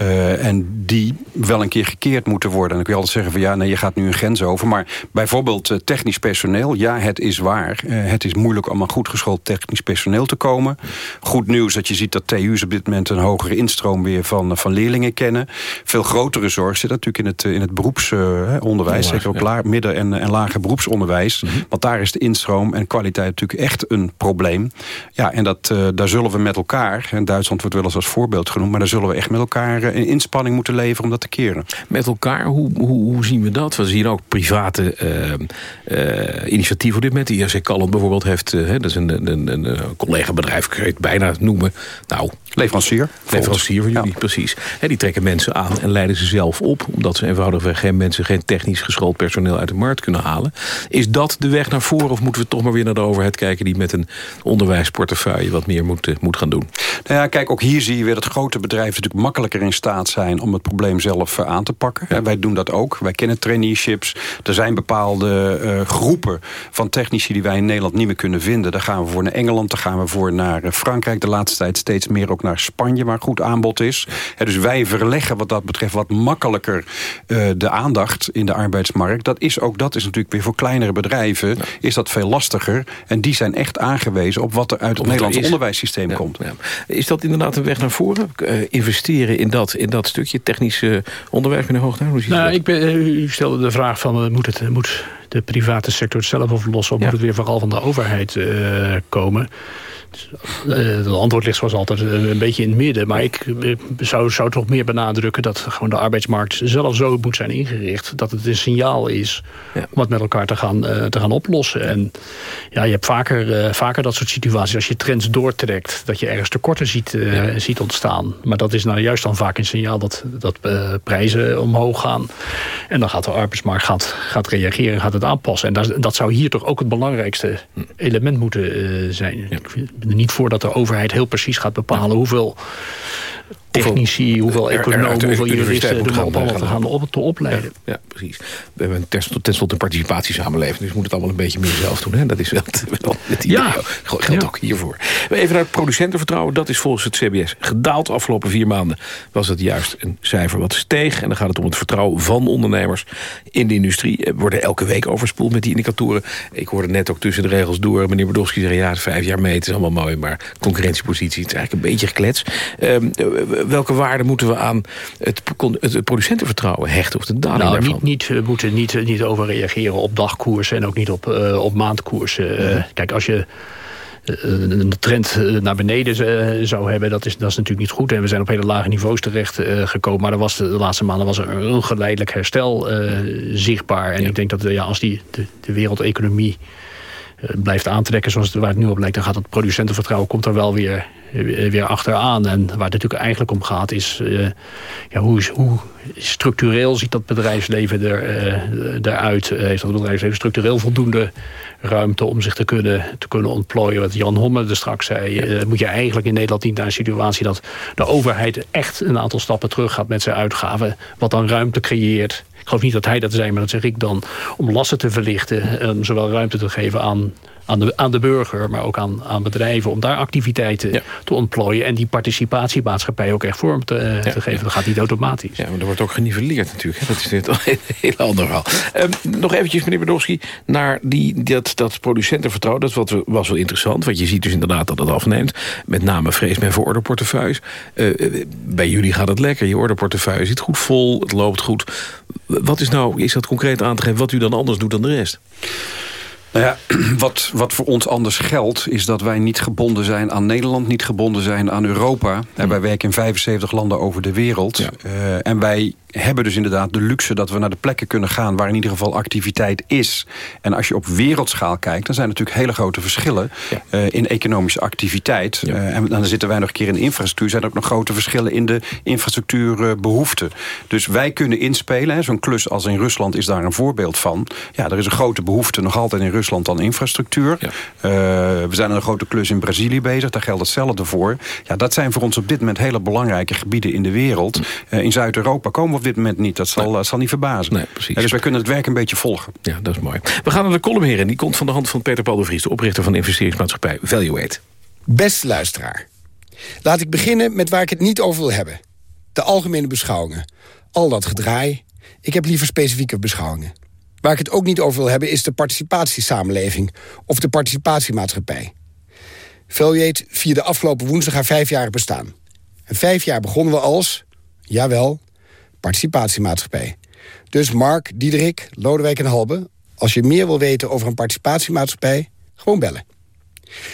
Uh, en die wel een keer gekeerd moeten worden. En ik wil altijd zeggen van ja, nee, je gaat nu een grens over. Maar bijvoorbeeld technisch personeel, ja, het is waar. het is moeilijk om aan goed geschoold technisch personeel te komen. Goed nieuws dat je ziet dat TU's op dit moment een hogere instroom weer van, van leerlingen kennen veel grotere zorg zit natuurlijk in het, in het beroepsonderwijs. zeker ook laag, midden- en, en lager beroepsonderwijs. Mhm. Want daar is de instroom en kwaliteit natuurlijk echt een probleem. Ja, en dat, uh, daar zullen we met elkaar, en Duitsland wordt wel eens als voorbeeld genoemd... maar daar zullen we echt met elkaar een inspanning moeten leveren om dat te keren. Met elkaar, hoe, hoe, hoe zien we dat? We zien ook private uh, uh, initiatieven op dit moment. De IRC Kallen bijvoorbeeld heeft, dat is een, een, een, collega-bedrijf, ik het bijna noemen. Nou, leverancier. Leverancier van jullie, ja. precies. He, die trekken mensen aan en leiden ze zelf op. Omdat ze eenvoudigweg geen mensen, geen technisch geschoold personeel uit de markt kunnen halen. Is dat de weg naar voren of moeten we toch maar weer naar de overheid kijken... die met een onderwijsportefeuille wat meer moet, uh, moet gaan doen? Nou ja, kijk, ook hier zie je weer dat grote bedrijven natuurlijk makkelijker in staat zijn... om het probleem zelf uh, aan te pakken. Ja. Wij doen dat ook. Wij kennen traineeships. Er zijn bepaalde uh, groepen van technici die wij in Nederland niet meer kunnen vinden. Daar gaan we voor naar Engeland, daar gaan we voor naar Frankrijk. De laatste tijd steeds meer ook naar Spanje, waar goed aanbod is. He, dus wij verleggen wat dat betreft wat makkelijker uh, de aandacht in de arbeidsmarkt. Dat is ook dat is natuurlijk weer voor kleinere bedrijven ja. is dat veel lastiger. En die zijn echt aangewezen op wat er uit het Nederlands onderwijssysteem ja, komt. Ja. Is dat inderdaad een weg naar voren? Uh, investeren in dat, in dat stukje technisch uh, onderwijs, meneer Hoognaar? Hoe nou, ik ben, u stelde de vraag van moet, het, moet de private sector het zelf oplossen... of moet het weer vooral van de overheid komen... Het antwoord ligt zoals altijd een beetje in het midden. Maar ik zou, zou toch meer benadrukken dat gewoon de arbeidsmarkt zelf zo moet zijn ingericht. Dat het een signaal is ja. om het met elkaar te gaan, uh, te gaan oplossen. En ja, je hebt vaker, uh, vaker dat soort situaties. Als je trends doortrekt, dat je ergens tekorten ziet, uh, ja. ziet ontstaan. Maar dat is nou juist dan vaak een signaal dat, dat prijzen omhoog gaan. En dan gaat de arbeidsmarkt gaat, gaat reageren, gaat het aanpassen. En dat, dat zou hier toch ook het belangrijkste element moeten zijn. Ja. Ben er niet voor dat de overheid heel precies gaat bepalen hoeveel technici, hoeveel economen, hoeveel juristen... om allemaal te gaan op, te opleiden. Ja, precies. We hebben tenslotte een participatiesamenleving... dus we moeten het allemaal een beetje meer zelf doen. Hè? Dat is wel, het idee. Ja. Geldt ook hiervoor. Even naar het producentenvertrouwen. Dat is volgens het CBS gedaald. De afgelopen vier maanden was het juist een cijfer wat steeg. En dan gaat het om het vertrouwen van ondernemers in de industrie. We worden elke week overspoeld met die indicatoren. Ik hoorde net ook tussen de regels door... meneer Bordowski zeggen, ja, vijf jaar mee, het is allemaal mooi... maar concurrentiepositie, het is eigenlijk een beetje geklets. Um, welke waarde moeten we aan het, het producentenvertrouwen hechten? Of de daling nou, daarvan? Niet, niet, we moeten niet, niet overreageren op dagkoersen... en ook niet op, uh, op maandkoersen. Uh, kijk, als je een trend naar beneden zou hebben, dat is, dat is natuurlijk niet goed. En we zijn op hele lage niveaus terecht gekomen. Maar er was de, laatste maanden was er een geleidelijk herstel zichtbaar. En ik denk dat ja, als die, de, de wereldeconomie blijft aantrekken zoals het, waar het nu op lijkt... dan gaat het producentenvertrouwen komt er wel weer, weer achteraan. En waar het natuurlijk eigenlijk om gaat is... Uh, ja, hoe, hoe structureel ziet dat bedrijfsleven er, uh, eruit? heeft dat bedrijfsleven structureel voldoende ruimte om zich te kunnen, te kunnen ontplooien? Wat Jan Homme er straks zei... Uh, moet je eigenlijk in Nederland niet naar een situatie... dat de overheid echt een aantal stappen terug gaat met zijn uitgaven... wat dan ruimte creëert ik geloof niet dat hij dat zei, maar dat zeg ik dan... om lasten te verlichten en zowel ruimte te geven aan aan de, aan de burger, maar ook aan, aan bedrijven... om daar activiteiten te ontplooien... en die participatiemaatschappij ook echt vorm te, te geven. Dat gaat niet automatisch. Ja, maar er wordt ook geniveleerd natuurlijk. Hè? Dat is dit een heel ander verhaal. Um, nog eventjes, meneer Bedowski, naar die, dat, dat producentenvertrouwen. Dat was, was wel interessant, want je ziet dus inderdaad dat het afneemt. Met name vrees men voor orderportefeuilles. Uh, bij jullie gaat het lekker. Je orderportefeuille zit goed vol, het loopt goed. Wat is nou, is dat concreet aan te geven... wat u dan anders doet dan de rest? Nou ja, wat, wat voor ons anders geldt... is dat wij niet gebonden zijn aan Nederland... niet gebonden zijn aan Europa. En wij werken in 75 landen over de wereld. Uh, en wij hebben dus inderdaad de luxe dat we naar de plekken kunnen gaan... waar in ieder geval activiteit is. En als je op wereldschaal kijkt... dan zijn er natuurlijk hele grote verschillen uh, in economische activiteit. Ja. Uh, en dan zitten wij nog een keer in de infrastructuur... zijn er ook nog grote verschillen in de infrastructuurbehoeften. dus wij kunnen inspelen. Zo'n klus als in Rusland is daar een voorbeeld van. Ja, er is een grote behoefte nog altijd in Rusland dan infrastructuur. Ja. Uh, we zijn aan een grote klus in Brazilië bezig. Daar geldt hetzelfde voor. Ja, dat zijn voor ons op dit moment hele belangrijke gebieden in de wereld. in Zuid-Europa komen we op dit moment niet. Dat zal, nee. zal niet verbazen. Nee, precies. dus wij kunnen het werk een beetje volgen. Ja, dat is mooi. We gaan naar de column, heren. Die komt van de hand van Peter Paul de Vries... de oprichter van de investeringsmaatschappij Valuate. Beste luisteraar. Laat ik beginnen met waar ik het niet over wil hebben. De algemene beschouwingen. Al dat gedraai. Ik heb liever specifieke beschouwingen. Waar ik het ook niet over wil hebben is de participatiesamenleving... of de participatiemaatschappij. Valuate vierde afgelopen woensdag haar vijfjarig bestaan. En vijf jaar begonnen we als, jawel, participatiemaatschappij. Dus Mark, Diederik, Lodewijk en Halbe... als je meer wil weten over een participatiemaatschappij, gewoon bellen.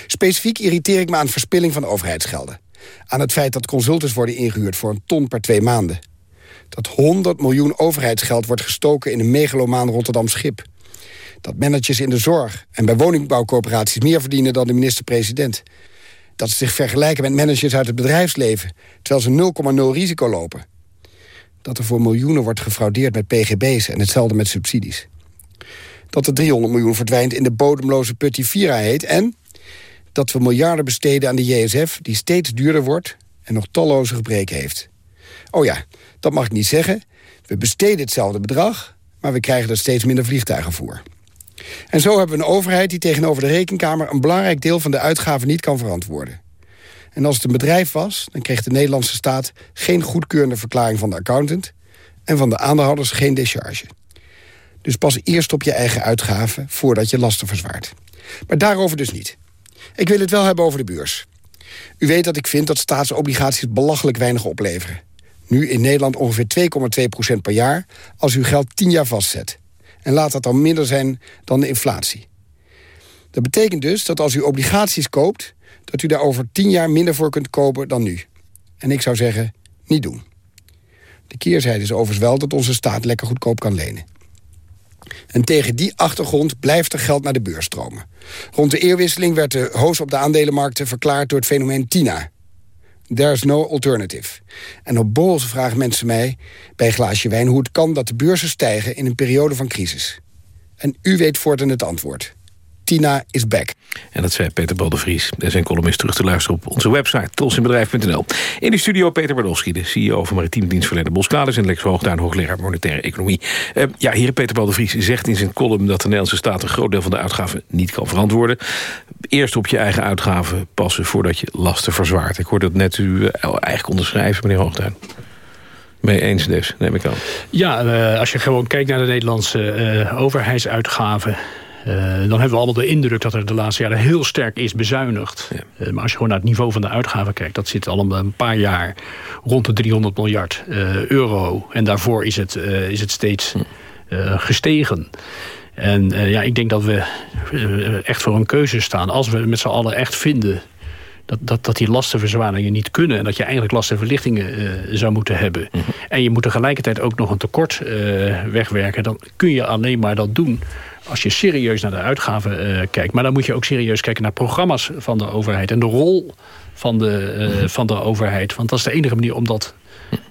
Specifiek irriteer ik me aan verspilling van overheidsgelden. Aan het feit dat consultants worden ingehuurd voor een ton per twee maanden. Dat 100 miljoen overheidsgeld wordt gestoken in een megalomaan Rotterdam schip. Dat managers in de zorg en bij woningbouwcorporaties meer verdienen dan de minister-president. Dat ze zich vergelijken met managers uit het bedrijfsleven, terwijl ze 0,0 risico lopen dat er voor miljoenen wordt gefraudeerd met pgb's... en hetzelfde met subsidies. Dat er 300 miljoen verdwijnt in de bodemloze put die Vira heet... en dat we miljarden besteden aan de JSF... die steeds duurder wordt en nog talloze gebreken heeft. Oh ja, dat mag ik niet zeggen. We besteden hetzelfde bedrag... maar we krijgen er steeds minder vliegtuigen voor. En zo hebben we een overheid die tegenover de rekenkamer... een belangrijk deel van de uitgaven niet kan verantwoorden. En als het een bedrijf was, dan kreeg de Nederlandse staat... geen goedkeurende verklaring van de accountant... en van de aandeelhouders geen décharge. Dus pas eerst op je eigen uitgaven voordat je lasten verzwaart. Maar daarover dus niet. Ik wil het wel hebben over de beurs. U weet dat ik vind dat staatsobligaties belachelijk weinig opleveren. Nu in Nederland ongeveer 2,2% per jaar... als u geld 10 jaar vastzet. En laat dat dan minder zijn dan de inflatie. Dat betekent dus dat als u obligaties koopt dat u daar over tien jaar minder voor kunt kopen dan nu. En ik zou zeggen, niet doen. De keerzijde is overigens wel dat onze staat lekker goedkoop kan lenen. En tegen die achtergrond blijft er geld naar de beurs stromen. Rond de eerwisseling werd de hoos op de aandelenmarkten verklaard door het fenomeen TINA. There's no alternative. En op borrels vragen mensen mij, bij glaasje wijn... hoe het kan dat de beurzen stijgen in een periode van crisis. En u weet voortaan het antwoord. Tina is back. En dat zei Peter Baldevries. En zijn column is terug te luisteren op onze website trosinbedrijf.nl. In de studio Peter Bardowski, de CEO van Maritiem Dienstverlener Boskalis... en Lex Hoogduin, hoogleraar monetaire economie. Uh, ja, hier Peter Baldevries zegt in zijn column... dat de Nederlandse staat een groot deel van de uitgaven niet kan verantwoorden. Eerst op je eigen uitgaven passen voordat je lasten verzwaart. Ik hoorde dat net u uh, eigenlijk onderschrijven, meneer Hoogduin. Mee eens dus, neem ik aan. Ja, uh, als je gewoon kijkt naar de Nederlandse uh, overheidsuitgaven... Uh, dan hebben we allemaal de indruk dat er de laatste jaren heel sterk is bezuinigd. Ja. Uh, maar als je gewoon naar het niveau van de uitgaven kijkt... dat zit al een paar jaar rond de 300 miljard uh, euro. En daarvoor is het, is het steeds gestegen. En ja, ik denk dat we echt voor een keuze staan. Als we met z'n allen echt vinden dat, dat, dat die lastenverzwaringen niet kunnen... en dat je eigenlijk lastenverlichtingen uh, zou moeten hebben. Mm -hmm. En je moet tegelijkertijd ook nog een tekort wegwerken... dan kun je alleen maar dat doen als je serieus naar de uitgaven uh, kijkt. Maar dan moet je ook serieus kijken naar programma's van de overheid... en de rol van de, mm -hmm. van de overheid. Want dat is de enige manier om dat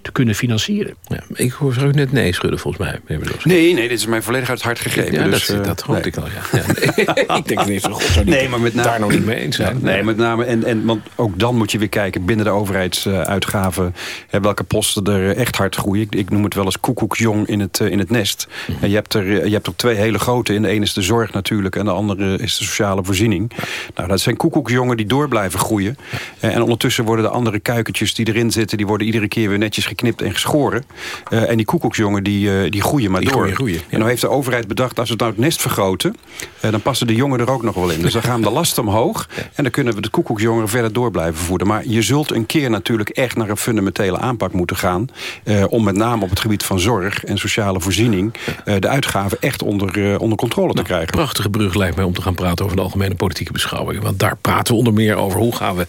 te kunnen financieren. Ja, ik hoor u net nee schudden, volgens mij. Nee, nee, dit is mij volledig uit het hart gegrepen. Ja, dus, dat, uh, dat nee. ik al, ja. ja. ik denk niet zo goed zou nee, maar met name, daar nog niet mee eens zijn. Nee, nee, met name, en, en, want ook dan moet je weer kijken binnen de overheidsuitgaven... Uh, welke posten er echt hard groeien. Ik, ik noem het wel eens koekoeksjong in het, uh, in het nest. Mm -hmm. en je, hebt er, je hebt er twee hele grote. In de ene is de zorg natuurlijk en de andere is de sociale voorziening. Ja. Nou, dat zijn koekoeksjongen die door blijven groeien. en ondertussen worden de andere kuikentjes die erin zitten... die worden iedere keer weer netjes geknipt en geschoren. Uh, en die koekoeksjongen die, uh, die groeien maar die door. Groeien, groeien, ja. En nou heeft de overheid bedacht, als we nou het nest vergroten... Uh, dan passen de jongen er ook nog wel in. Dus dan gaan de lasten omhoog. Ja. En dan kunnen we de koekoeksjongeren verder door blijven voeden. Maar je zult een keer natuurlijk echt naar een fundamentele aanpak moeten gaan... om met name op het gebied van zorg en sociale voorziening... de uitgaven echt onder, onder controle nou, te krijgen. Prachtige brug lijkt mij om te gaan praten over de algemene politieke beschouwingen. Want daar praten we onder meer over hoe gaan we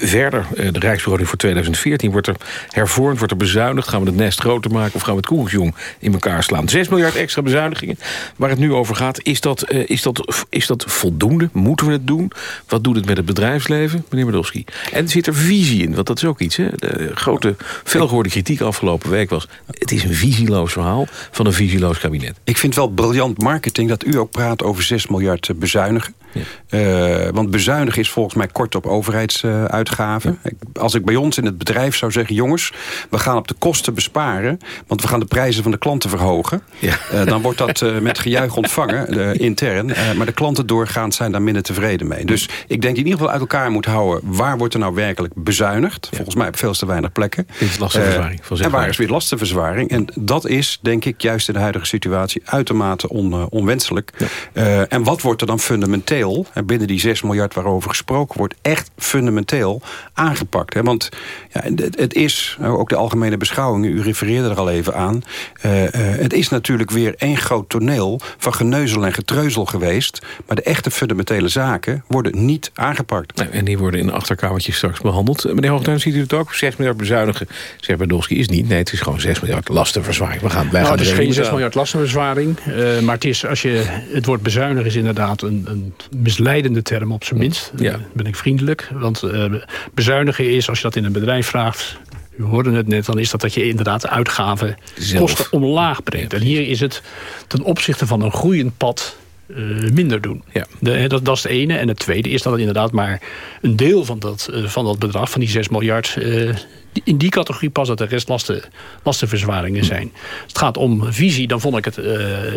verder. de Rijksbegroting voor 2014 wordt er hervormd, wordt er bezuinigd. Gaan we het nest groter maken of gaan we het koekoeksjong in elkaar slaan? 6 miljard extra bezuinigingen waar het nu over gaat. Is dat, uh, is dat, is dat voldoende? Moeten we het doen? Wat doet het met het bedrijfsleven? Meneer Badowski. En zit er visie in? Want dat is ook iets. Hè? De grote, veelgehoorde kritiek afgelopen week was... het is een visieloos verhaal van een visieloos kabinet. Ik vind wel briljant marketing dat u ook praat over 6 miljard bezuinigen. Ja. Uh, want bezuinigen is volgens mij kort op overheidsuitgaven. Uh, ja. Als ik bij ons in het bedrijf zou zeggen... jongens, we gaan op de kosten besparen... want we gaan de prijzen van de klanten verhogen. Ja. Uh, dan wordt dat met gejuich ontvangen, intern. maar de klanten doorgaans zijn daar minder tevreden mee. Dus ik denk in ieder geval uit elkaar moet houden... waar wordt er nou werkelijk bezuinigd? Volgens mij op veel te weinig plekken. Is lastenverzwaring. en waar is weer lastenverzwaring? En dat is, denk ik, juist in de huidige situatie... uitermate on, onwenselijk. en wat wordt er dan fundamenteel en binnen die 6 miljard waarover gesproken wordt... echt fundamenteel aangepakt. Hè? Want ja, het, het, is, ook de algemene beschouwingen... u refereerde er al even aan... Uh, uh, het is natuurlijk weer één groot toneel... van geneuzel en getreuzel geweest... maar de echte fundamentele zaken worden niet aangepakt. En die worden in achterkamertjes straks behandeld. Meneer Hoogtuin, ziet u het ook? 6 miljard bezuinigen, zegt Berdowski, is niet. Nee, het is gewoon 6 miljard lastenverzwaring. We gaan, wij nou, gaan het is geen 6 miljard lastenverzwaring. Uh, maar het is, als je het woord bezuinigen is inderdaad een, een misleidende term op zijn minst. Ja. Uh, ben ik vriendelijk. Want uh, bezuinigen is, als je dat in een bedrijf vraagt... U hoorde het net, dan is dat dat je inderdaad de uitgaven Zelf. kosten omlaag brengt. En hier is het ten opzichte van een groeiend pad uh, minder doen. Ja. De, dat, dat is het ene. En het tweede is dat het inderdaad maar een deel van dat, uh, van dat bedrag, van die 6 miljard... Uh, in die categorie pas dat de rest lasten, lastenverzwaringen zijn. Als het gaat om visie, dan vond ik het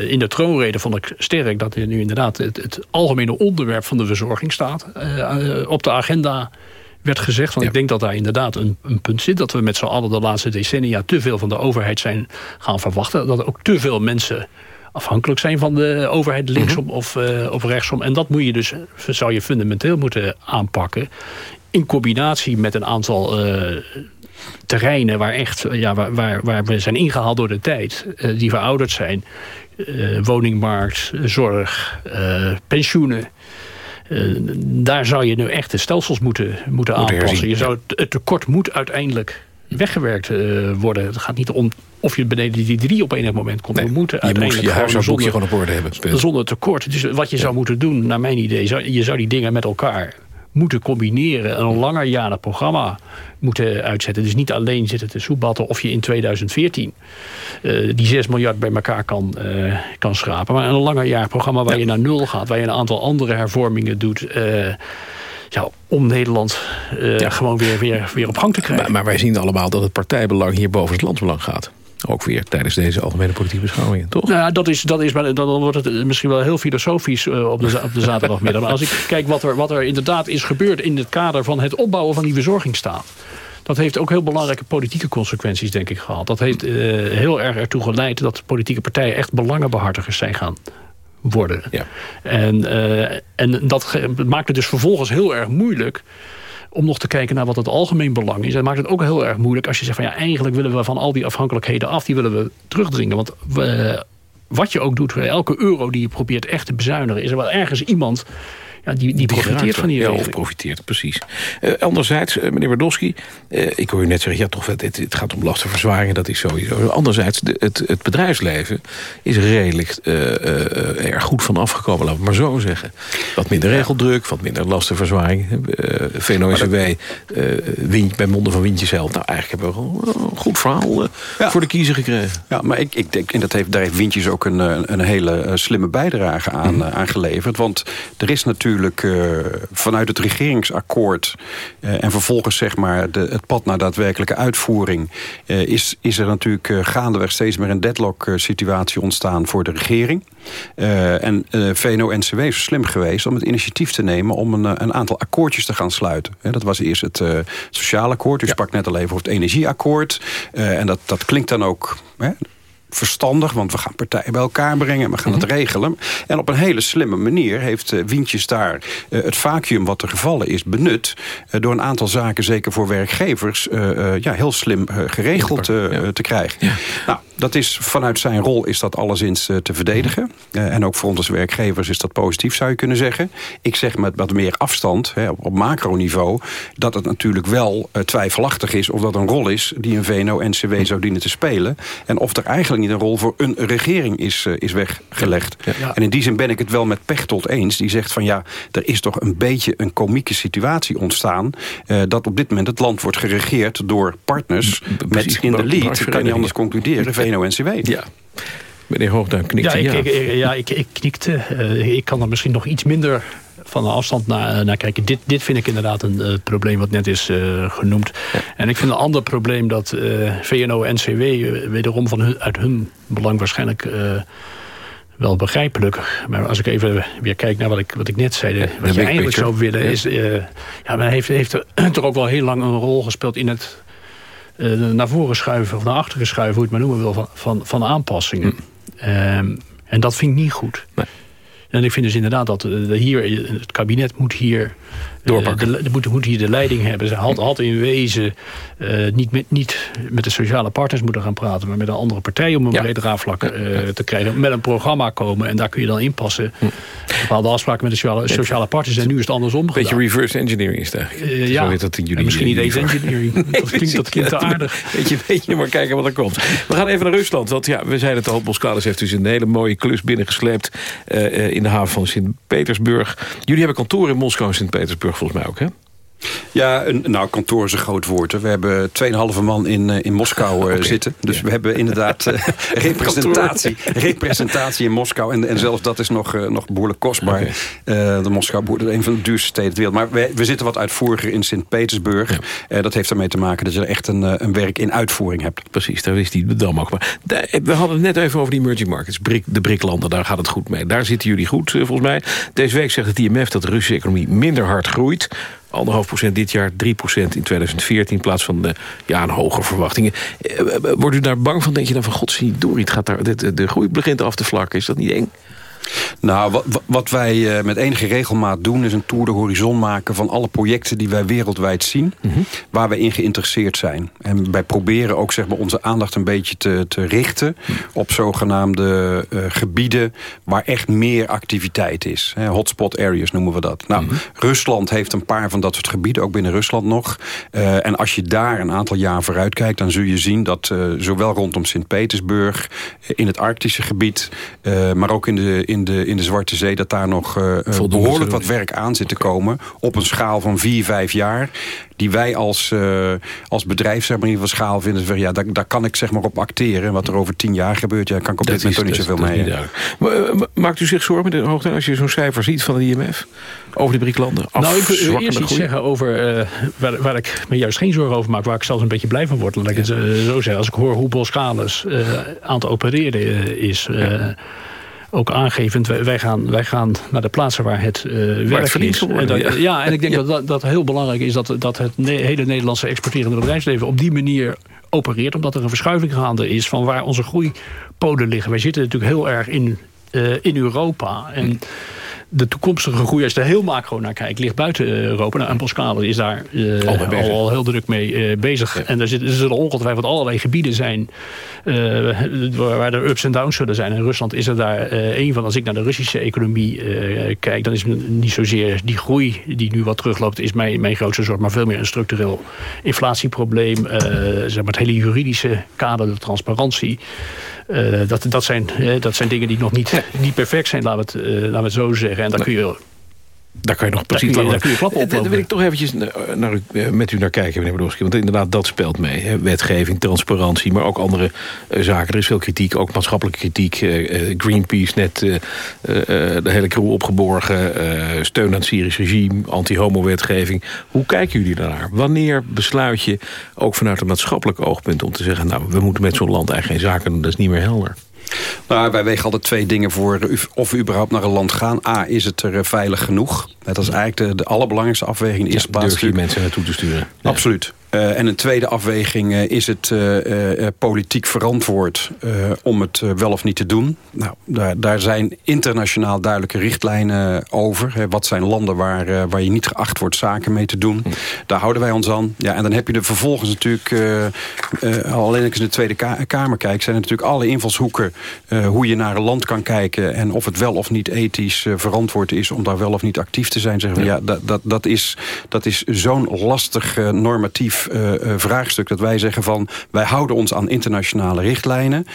in de troonrede vond ik sterk... dat er nu inderdaad het, het algemene onderwerp van de verzorging staat op de agenda werd gezegd. Want ja. ik denk dat daar inderdaad een, een punt zit. Dat we met z'n allen de laatste decennia te veel van de overheid zijn gaan verwachten. Dat er ook te veel mensen afhankelijk zijn van de overheid linksom mm -hmm. of, uh, of rechtsom. En dat moet je dus, zou je fundamenteel moeten aanpakken. In combinatie met een aantal uh, terreinen waar, echt, ja, waar, waar, waar we zijn ingehaald door de tijd. Uh, die verouderd zijn. woningmarkt, zorg, pensioenen. Uh, daar zou je nu echt de stelsels moeten, moeten aanpassen. Je zou, het tekort moet uiteindelijk weggewerkt uh, worden. Het gaat niet om of je beneden die drie op enig moment komt. Nee, we moeten je moet je huishoudboekje gewoon op orde hebben. Zonder tekort. Dus wat je ja. zou moeten doen, naar mijn idee... Zou, je zou die dingen met elkaar moeten combineren. Een langerjarig programma moeten uitzetten. Dus niet alleen zitten te soepbatten of je in 2014 uh, die 6 miljard bij elkaar kan, uh, kan schrapen. Maar een langer programma waar je naar nul gaat. Waar je een aantal andere hervormingen doet. Uh, ja, om Nederland ja. gewoon weer, weer, weer op gang te krijgen. Maar, maar wij zien allemaal dat het partijbelang hier boven het landsbelang gaat. Ook weer tijdens deze algemene politieke beschouwingen, toch? Nou ja, dat is, dat is, dan wordt het misschien wel heel filosofisch op de, op de zaterdagmiddag. Maar als ik kijk wat er, wat er inderdaad is gebeurd... in het kader van het opbouwen van die verzorgingsstaat... dat heeft ook heel belangrijke politieke consequenties, denk ik, gehad. Dat heeft uh, heel erg ertoe geleid dat politieke partijen... echt belangenbehartigers zijn gaan worden. Ja. En, uh, en dat maakt het dus vervolgens heel erg moeilijk om nog te kijken naar wat het algemeen belang is. En maakt het ook heel erg moeilijk als je zegt van ja, eigenlijk willen we van al die afhankelijkheden af, die willen we terugdringen. Want we, wat je ook doet, elke euro die je probeert echt te bezuinigen, is er wel ergens iemand ja, die, die, profiteert van die ja, of profiteert, precies. Uh, anderzijds, uh, meneer Bardowski, uh, ik hoor u net zeggen... ja, toch, het, het gaat om lastenverzwaringen, dat is sowieso. Anderzijds, de, het, het bedrijfsleven is redelijk erg goed van afgekomen, laten we maar zo zeggen. Wat minder regeldruk, wat minder lastenverzwaring. VNO-NCW, dat... bij monden van Windjesveld. Nou, eigenlijk hebben we gewoon een goed verhaal ja. voor de kiezer gekregen. Ja, maar ik, ik denk, en dat heeft, daar heeft Windjes ook een, een hele slimme bijdrage aan, mm. aan geleverd. Want er is natuurlijk natuurlijk uh, vanuit het regeringsakkoord... Uh, en vervolgens zeg maar de, het pad naar daadwerkelijke uitvoering... Uh, is, is er natuurlijk gaandeweg steeds meer een deadlock-situatie ontstaan voor de regering. en VNO-NCW is slim geweest om het initiatief te nemen... om een, een aantal akkoordjes te gaan sluiten. dat was eerst het sociale akkoord. U ja. sprak net al even over het energieakkoord. en dat, dat klinkt dan ook verstandig, want we gaan partijen bij elkaar brengen... en we gaan het mhm. regelen. En op een hele slimme manier heeft uh, Wientjes daar uh, het vacuüm wat er gevallen is benut... Uh, door een aantal zaken, zeker voor werkgevers... ja, heel slim geregeld ja. te krijgen. Ja. Nou, dat is, vanuit zijn rol is dat alleszins te verdedigen. en ook voor ons als werkgevers is dat positief, zou je kunnen zeggen. Ik zeg met wat meer afstand, hè, op, macroniveau... dat het natuurlijk wel twijfelachtig is of dat een rol is... die een VNO-NCW zou dienen te spelen. En of er eigenlijk niet een rol voor een regering is, is weggelegd. En in die zin ben ik het wel met Pechtold eens. Die zegt van ja, er is toch een beetje een komieke situatie ontstaan... Dat op dit moment het land wordt geregeerd door partners... met in de lead, kan je anders concluderen, VNO-NCW. Ja. Meneer Hoogduin knikte. Ja, ik, ik, ja, ik, ik knikte. Uh, ik kan er misschien nog iets minder van de afstand naar, naar kijken. Dit, dit vind ik inderdaad een uh, probleem wat net is uh, genoemd. En ik vind een ander probleem dat uh, VNO-NCW wederom van hun, uit hun belang waarschijnlijk wel begrijpelijk. Maar als ik even weer kijk naar wat ik, wat ik net zei... Ja, wat je eigenlijk zou willen is... ja, men heeft, heeft er toch ook wel heel lang een rol gespeeld in het... naar voren schuiven of naar achteren schuiven... hoe je het maar noemen wil, van, van, van aanpassingen. Hm. Um, en dat vind ik niet goed. Nee. En ik vind dus inderdaad dat hier, het kabinet moet hier doorpakken. De, de, moet, moet hier de leiding hebben. Ze had, had in wezen uh, niet, met, niet met de sociale partners moeten gaan praten... maar met een andere partij om een ja. breed raafvlak uh, te krijgen. Met een programma komen en daar kun je dan inpassen. Hm. Bepaalde afspraken met de sociale, sociale partners. En nu is het andersom Beetje gedaan. reverse engineering is daar. Uh, ja, Zo dat in jullie, misschien niet eens engineering. nee, dat klinkt, dat klinkt te aardig. Weet je, weet je, maar kijken wat er komt. We gaan even naar Rusland. Want ja, we zeiden het al, Boskalis heeft dus een hele mooie klus binnengesleept... in de haven van Sint-Petersburg. Jullie hebben kantoor in Moskou en Sint-Petersburg volgens mij ook, hè? Ja, een, nou, kantoor is een groot woord. We hebben 2,5 man in, uh, in Moskou okay. zitten. Dus ja. we hebben inderdaad uh, representatie, representatie in Moskou. En, en zelfs dat is nog, nog behoorlijk kostbaar. Okay. de Moskou is een van de duurste steden ter wereld. Maar we, we zitten wat uitvoeriger in Sint-Petersburg. Ja. dat heeft ermee te maken dat je er echt een, een werk in uitvoering hebt. Precies, daar is die dam ook. Maar we hadden het net even over die emerging markets. de BRIC-landen, daar gaat het goed mee. Daar zitten jullie goed, volgens mij. Deze week zegt het IMF dat de Russische economie minder hard groeit anderhalf procent dit jaar, 3 procent in 2014... in plaats van de, ja, een hogere verwachtingen. Wordt u daar bang van? Denk je dan van, god, zie door, gaat daar, de, de groei begint af te vlakken. Is dat niet eng? Nou, wat, wat wij met enige regelmaat doen... is een tour de horizon maken van alle projecten die wij wereldwijd zien... Mm -hmm. waar we in geïnteresseerd zijn. En wij proberen ook zeg maar, onze aandacht een beetje te, te richten... op zogenaamde uh, gebieden waar echt meer activiteit is. Hotspot areas noemen we dat. Nou, mm -hmm. Rusland heeft een paar van dat soort gebieden, ook binnen Rusland nog. Uh, en als je daar een aantal jaar vooruit kijkt... dan zul je zien dat uh, zowel rondom Sint-Petersburg... in het Arctische gebied, maar ook in de in de, in de Zwarte Zee... dat daar nog behoorlijk wat werk aan zit te komen... op een schaal van vier, vijf jaar die wij als, uh, als bedrijf zeg maar, in schaal vinden. Ja, daar, daar kan ik zeg maar, op acteren. Wat er over tien jaar gebeurt, ja, kan ik op dit moment toch niet zoveel mee. Maar, maakt u zich zorgen met de hoogte als je zo'n cijfer ziet van de IMF? Over de BRIC-landen? Nou, ik wil eerst iets zeggen over uh, waar, waar ik me juist geen zorgen over maak. Waar ik zelfs een beetje blij van word. Laat ik het uh, zo zeggen. Als ik hoor hoe Boskalis aan het opereren is... Ja ook aangevend, wij gaan, wij gaan naar de plaatsen waar het uh, werk is. En ja. ja. en ik denk dat, dat dat heel belangrijk is dat, dat het hele Nederlandse exporterende bedrijfsleven op die manier opereert. Omdat er een verschuiving gaande is van waar onze groeipoden liggen. Wij zitten natuurlijk heel erg in, uh, in Europa. En de toekomstige groei, als je er heel macro naar kijkt, ligt buiten eh, Europa. Nou, en Pascal is daar uh, al, al, heel druk mee uh, bezig. En er, zit, er zullen ongetwijfeld allerlei gebieden zijn uh, waar er ups en downs zullen zijn. En Rusland is er daar een van. Als ik naar de Russische economie kijk, dan is niet zozeer die groei die nu wat terugloopt, is mijn, mijn grootste zorg, maar veel meer een structureel inflatieprobleem. zeg maar het hele juridische kader, de transparantie. Uh, dat, dat, zijn, uh, dat zijn dingen die nog niet, niet perfect zijn, laten we het, uh, laten we het zo zeggen. En daar kun je daar kan je nog precies daar kun je, klappen op. Daar wil ik toch eventjes naar u, met u naar kijken, meneer Brodowski. Want inderdaad, dat speelt mee. Hè. Wetgeving, transparantie, maar ook andere uh, zaken. Er is veel kritiek, ook maatschappelijke kritiek. Uh, Greenpeace net uh, de hele crew opgeborgen. steun aan het Syrisch regime, anti-homo-wetgeving. Hoe kijken jullie daarnaar? Wanneer besluit je, ook vanuit een maatschappelijk oogpunt... om te zeggen, nou, we moeten met zo'n land eigenlijk geen zaken doen. Dat is niet meer helder. Nou, wij wegen altijd twee dingen voor of we überhaupt naar een land gaan. A, is het er veilig genoeg? Dat is eigenlijk de, de allerbelangrijkste afweging in de eerste plaats. Durf je mensen naartoe te sturen? Absoluut. Uh, en een tweede afweging uh, is het uh, politiek verantwoord om het wel of niet te doen. Nou, daar, daar zijn internationaal duidelijke richtlijnen over. Hè. Wat zijn landen waar, waar je niet geacht wordt zaken mee te doen. Daar houden wij ons aan. Ja, en dan heb je er vervolgens natuurlijk, alleen als ik in de Tweede Kamer kijk... zijn er natuurlijk alle invalshoeken hoe je naar een land kan kijken... en of het wel of niet ethisch verantwoord is om daar wel of niet actief te zijn. Zeggen we, ja, dat, dat, dat is, dat is zo'n lastig normatief uh, vraagstuk dat wij zeggen van... wij houden ons aan internationale richtlijnen.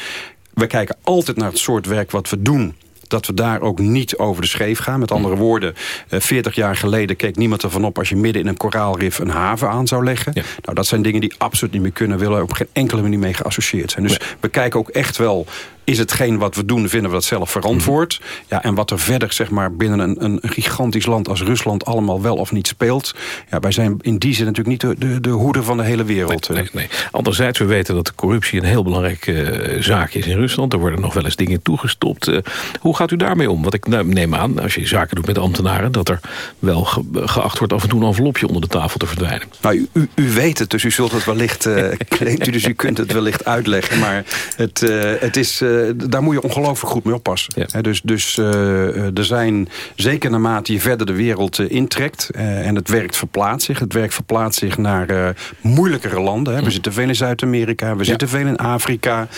We kijken altijd naar het soort werk wat we doen dat we daar ook niet over de scheef gaan. Met andere woorden, 40 eh, jaar geleden keek niemand ervan op... als je midden in een koraalrif een haven aan zou leggen. Nou, dat zijn dingen die absoluut niet meer kunnen... willen op geen enkele manier mee geassocieerd zijn. Dus we kijken ook echt wel is hetgeen wat we doen, vinden we dat zelf verantwoord? Mhm. Ja, en wat er verder zeg maar, binnen een, een gigantisch land als Rusland allemaal wel of niet speelt. Ja, wij zijn in die zin natuurlijk niet de, de, de hoeder van de hele wereld. Nee, nee, Anderzijds, we weten dat de corruptie een heel belangrijke uh, zaak is in Rusland. Er worden nog wel eens dingen toegestopt. Uh, hoe gaat u daarmee om? Wat ik nou, neem aan, als je zaken doet met ambtenaren... dat er wel geacht wordt af en toe een envelopje onder de tafel te verdwijnen. Nou, u, u weet het, dus u zult het wellicht... Uh, u, dus u kunt het wellicht uitleggen. Maar het, het is eh, daar moet je ongelooflijk goed mee oppassen. dus dus uh, er zijn, zeker naarmate je verder de wereld intrekt... en het werk verplaatst zich. Het werk verplaatst zich naar moeilijkere landen. We zitten veel in Zuid-Amerika, we zitten veel in Afrika...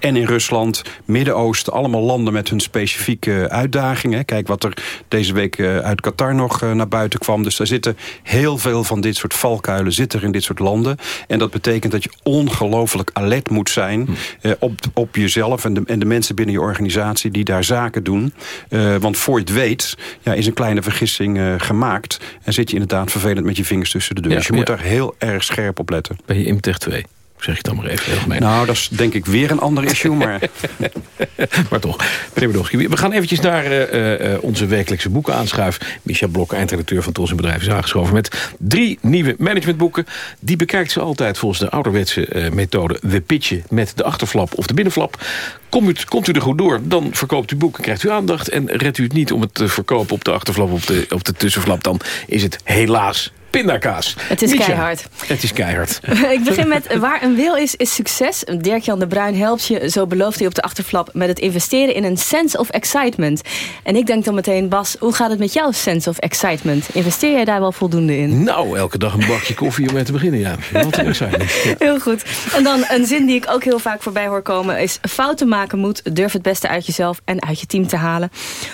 en in Rusland, Midden-Oosten. Allemaal landen met hun specifieke uitdagingen. Kijk wat er deze week uit Qatar nog naar buiten kwam. Dus daar zitten heel veel van dit soort valkuilen zitten er in dit soort landen. En dat betekent dat je ongelooflijk alert moet zijn... Hm. op, op jezelf en de, en de mensen binnen je organisatie die daar zaken doen. Uh, want voor je het weet, ja, is een kleine vergissing uh, gemaakt. En zit je inderdaad vervelend met je vingers tussen de deur. Ja, dus je moet daar heel erg scherp op letten. Ben je Imtech 2? Zeg ik dan maar even heel gemeen. Nou, dat is denk ik weer een ander issue, maar... maar toch, meneer Bedowski, we gaan eventjes naar uh, uh, onze wekelijkse boeken aanschuiven. Michel Blok, eindredacteur van Tools en Bedrijven, is aangeschoven met drie nieuwe managementboeken. Die bekijkt ze altijd volgens de ouderwetse uh, methode... we pitchen met de achterflap of de binnenflap. Komt u, komt u er goed door, dan verkoopt u boeken, krijgt u aandacht... en redt u het niet om het te verkopen op de achterflap of de, op de tussenflap... dan is het helaas pindakaas. Het is keihard. Het is keihard. Ik begin met waar een wil is, is succes. Dirk-Jan de Bruin helpt je, zo belooft hij op de achterflap... met het investeren in een sense of excitement. En ik denk dan meteen, Bas, hoe gaat het met jouw sense of excitement? Investeer jij daar wel voldoende in? Nou, elke dag een bakje koffie om mee te beginnen, ja. Wat een excitement. Heel goed. En dan een zin die ik ook heel vaak voorbij hoor komen... is fouten maken moet, durf het beste uit jezelf en uit je team te halen.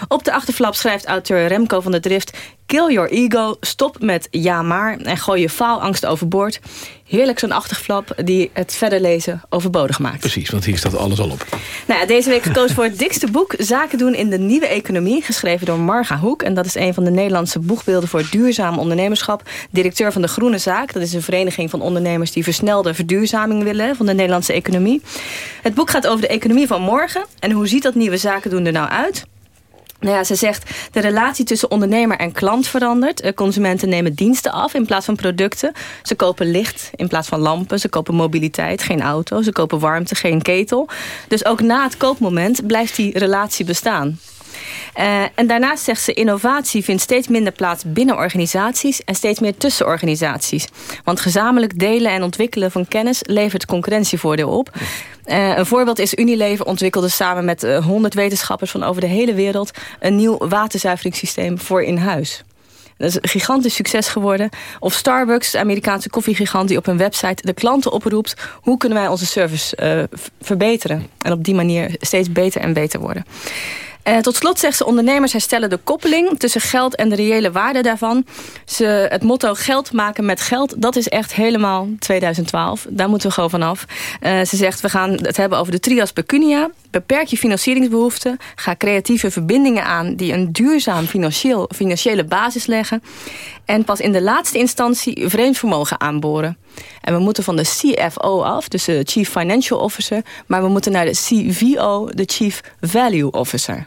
Op de achterflap schrijft auteur Remco van der Drift... Kill your ego, stop met ja maar en gooi je faalangst overboord. Heerlijk zo'n achterflap die het verder lezen overbodig maakt. Precies, want hier staat alles al op. Nou ja, deze week gekozen voor het dikste boek... Zaken doen in de nieuwe economie, geschreven door Marga Hoek. En dat is een van de Nederlandse boegbeelden voor duurzaam ondernemerschap. Directeur van de Groene Zaak. Dat is een vereniging van ondernemers die versnelde verduurzaming willen... van de Nederlandse economie. Het boek gaat over de economie van morgen. En hoe ziet dat nieuwe zaken doen er nou uit? Nou ja, ze zegt, de relatie tussen ondernemer en klant verandert. Eh, consumenten nemen diensten af in plaats van producten. Ze kopen licht in plaats van lampen. Ze kopen mobiliteit, geen auto. Ze kopen warmte, geen ketel. Dus ook na het koopmoment blijft die relatie bestaan. Uh, en daarnaast zegt ze, innovatie vindt steeds minder plaats binnen organisaties en steeds meer tussen organisaties. Want gezamenlijk delen en ontwikkelen van kennis levert concurrentievoordeel op. Uh, een voorbeeld is Unilever ontwikkelde samen met uh, 100 wetenschappers van over de hele wereld een nieuw waterzuiveringssysteem voor in huis. Dat is een gigantisch succes geworden. Of Starbucks, de Amerikaanse koffiegigant... die op hun website de klanten oproept... hoe kunnen wij onze service verbeteren? En op die manier steeds beter en beter worden. Uh, tot slot zegt ze, ondernemers herstellen de koppeling tussen geld en de reële waarde daarvan. Ze, het motto geld maken met geld, dat is echt helemaal 2012. Daar moeten we gewoon vanaf. Uh, ze zegt, we gaan het hebben over de trias pecunia. Beperk je financieringsbehoeften. Ga creatieve verbindingen aan die een duurzaam financieel, financiële basis leggen. En pas in de laatste instantie vreemd vermogen aanboren. En we moeten van de CFO af, dus de Chief Financial Officer... maar we moeten naar de CVO, de Chief Value Officer.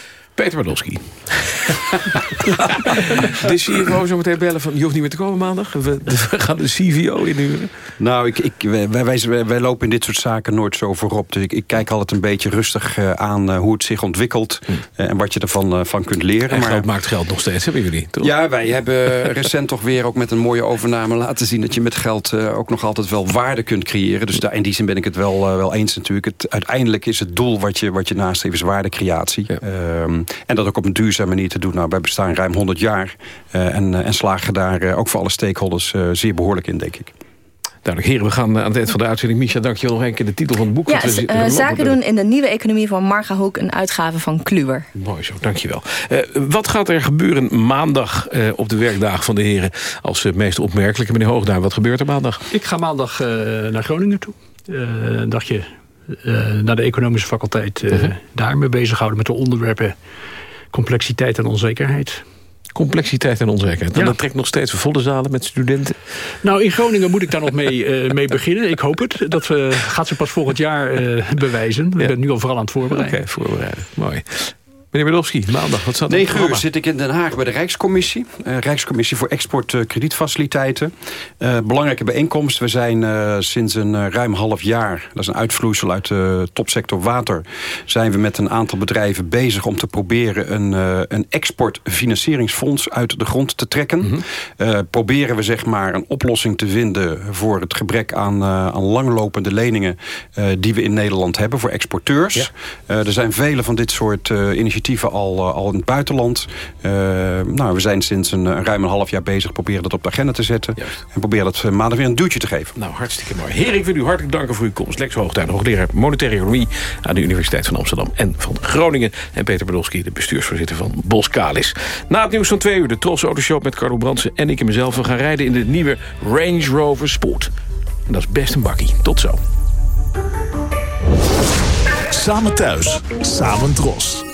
Peter Badowski. de CFO zo meteen bellen van... je hoeft niet meer te komen maandag. We, we gaan de CVO inhuren. Nou, ik, ik, wij, wij, wij, lopen in dit soort zaken nooit zo voorop. Dus ik, ik kijk altijd een beetje rustig uh, aan uh, hoe het zich ontwikkelt. Hm. Uh, en wat je ervan van kunt leren. En maar geld maakt geld nog steeds, hebben jullie? Toch? Ja, wij hebben recent toch weer ook met een mooie overname laten zien... dat je met geld ook nog altijd wel waarde kunt creëren. Dus daar, in die zin ben ik het wel, wel eens natuurlijk. Het, uiteindelijk is het doel wat je, wat je nastreeft is waardecreatie. Ja. Um, en dat ook op een duurzame manier te doen. Nou, wij bestaan ruim 100 jaar uh, en, uh, en, slagen daar uh, ook voor alle stakeholders zeer behoorlijk in, denk ik. Duidelijk. Heren, we gaan aan het eind van de uitzending. Misha, dank je wel nog een keer de titel van het boek. Ja, we, zaken doen in de nieuwe economie van Marga Hoek, een uitgave van Kluwer. Mooi zo, dank je wel. wat gaat er gebeuren maandag op de werkdagen van de heren... als meest opmerkelijke, meneer Hoogduin? Wat gebeurt er maandag? Ik ga maandag naar Groningen toe. een dagje naar de economische faculteit. Uh, uh -huh. daarmee bezighouden met de onderwerpen complexiteit en onzekerheid. Complexiteit en onzekerheid. En ja. dat trekt nog steeds volle zalen met studenten. Nou, in Groningen moet ik daar nog mee, uh, mee beginnen. Ik hoop het. Dat uh, gaat ze pas volgend jaar uh, bewijzen. Ja. Ik ben nu al vooral aan het voorbereiden. Oké, okay, voorbereiden. Mooi. Meneer Bedowski, maandag, wat staat 9 uur zit ik in Den Haag bij de Rijkscommissie. Uh, Rijkscommissie voor exportkredietfaciliteiten. Uh, belangrijke bijeenkomst. We zijn uh, sinds een ruim half jaar, dat is een uitvloeisel uit de topsector water... zijn we met een aantal bedrijven bezig om te proberen... een, een exportfinancieringsfonds uit de grond te trekken. Mm -hmm. proberen we zeg maar een oplossing te vinden... voor het gebrek aan, aan langlopende leningen... die we in Nederland hebben voor exporteurs. Ja. er zijn vele van dit soort initiatieven initiatieven al, al in het buitenland. Uh, nou, we zijn sinds een, een, ruim een half jaar bezig. Proberen dat op de agenda te zetten. Juist. En proberen dat maandag weer een duwtje te geven. Nou, hartstikke mooi. Heer, ik wil u hartelijk danken voor uw komst. Lex Hoogtuin, hoogleraar Monetaire Economie... aan de Universiteit van Amsterdam en van Groningen. En Peter Badowski, de bestuursvoorzitter van Boskalis. Na het nieuws van twee uur, de Tros Autoshow met Carlo Brandsen en ik en mezelf. We gaan rijden in de nieuwe Range Rover Sport. En dat is best een bakkie. Tot zo. Samen thuis, samen Tros.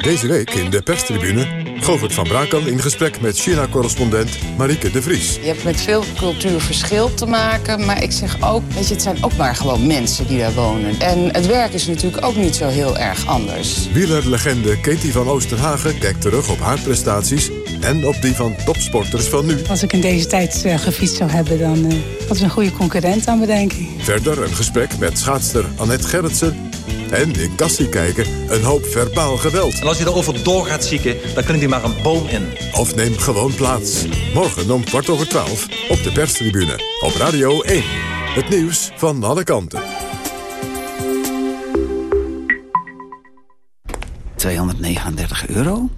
Deze week in de perstribune Govert van Brakel in gesprek met China-correspondent Marieke de Vries. Je hebt met veel cultuurverschil te maken, maar ik zeg ook... Weet je, het zijn ook maar gewoon mensen die daar wonen. En het werk is natuurlijk ook niet zo heel erg anders. Wielerlegende Katie van Oosterhagen kijkt terug op haar prestaties... en op die van topsporters van nu. Als ik in deze tijd uh, gefietst zou hebben, dan uh, was een goede concurrent aan me, denk ik. Verder een gesprek met schaatster Annette Gerritsen... En in Kassie kijken, een hoop verbaal geweld. En als je erover door gaat zieken, dan klinkt hij maar een boom in. Of neem gewoon plaats. Morgen om kwart over twaalf op de perstribune. Op Radio 1. Het nieuws van alle kanten. 239 euro?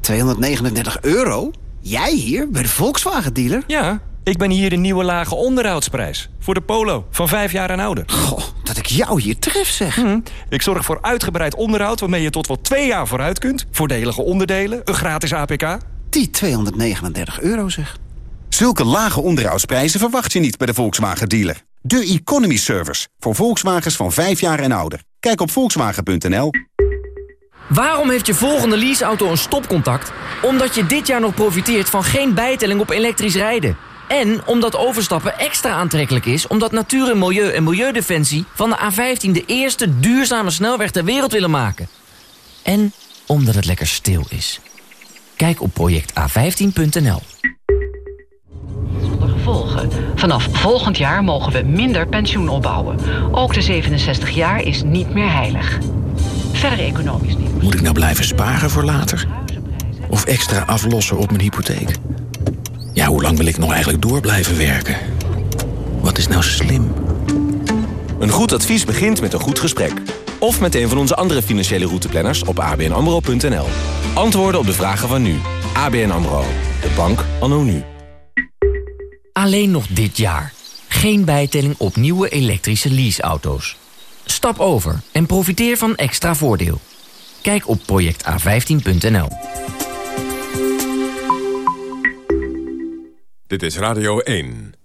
239 euro? Jij hier, bij de Volkswagen-dealer? Ja, ik ben hier de nieuwe lage onderhoudsprijs. Voor de Polo, van vijf jaar en ouder. Goh, dat ik jou hier tref, zeg. Hm. Ik zorg voor uitgebreid onderhoud... waarmee je tot wel twee jaar vooruit kunt. Voordelige onderdelen, een gratis APK. Die 239 euro zeg. Zulke lage onderhoudsprijzen verwacht je niet bij de Volkswagen dealer. De Economy Service voor Volkswagens van 5 jaar en ouder. Kijk op volkswagen.nl. Waarom heeft je volgende leaseauto een stopcontact? Omdat je dit jaar nog profiteert van geen bijtelling op elektrisch rijden. En omdat overstappen extra aantrekkelijk is... omdat Natuur en Milieu en Milieudefensie van de A15... de eerste duurzame snelweg ter wereld willen maken. En omdat het lekker stil is. Kijk op projecta15.nl. Zonder gevolgen. Vanaf volgend jaar mogen we minder pensioen opbouwen. Ook de 67 jaar is niet meer heilig. Verder economisch niet. Moet ik nou blijven sparen voor later? Of extra aflossen op mijn hypotheek? Ja, hoe lang wil ik nog eigenlijk door blijven werken? Wat is nou slim? Een goed advies begint met een goed gesprek. Of met een van onze andere financiële routeplanners op abnamro.nl. Antwoorden op de vragen van nu. ABN AMRO. De bank anno nu. Alleen nog dit jaar. Geen bijtelling op nieuwe elektrische leaseauto's. Stap over en profiteer van extra voordeel. Kijk op projecta15.nl. Dit is Radio 1.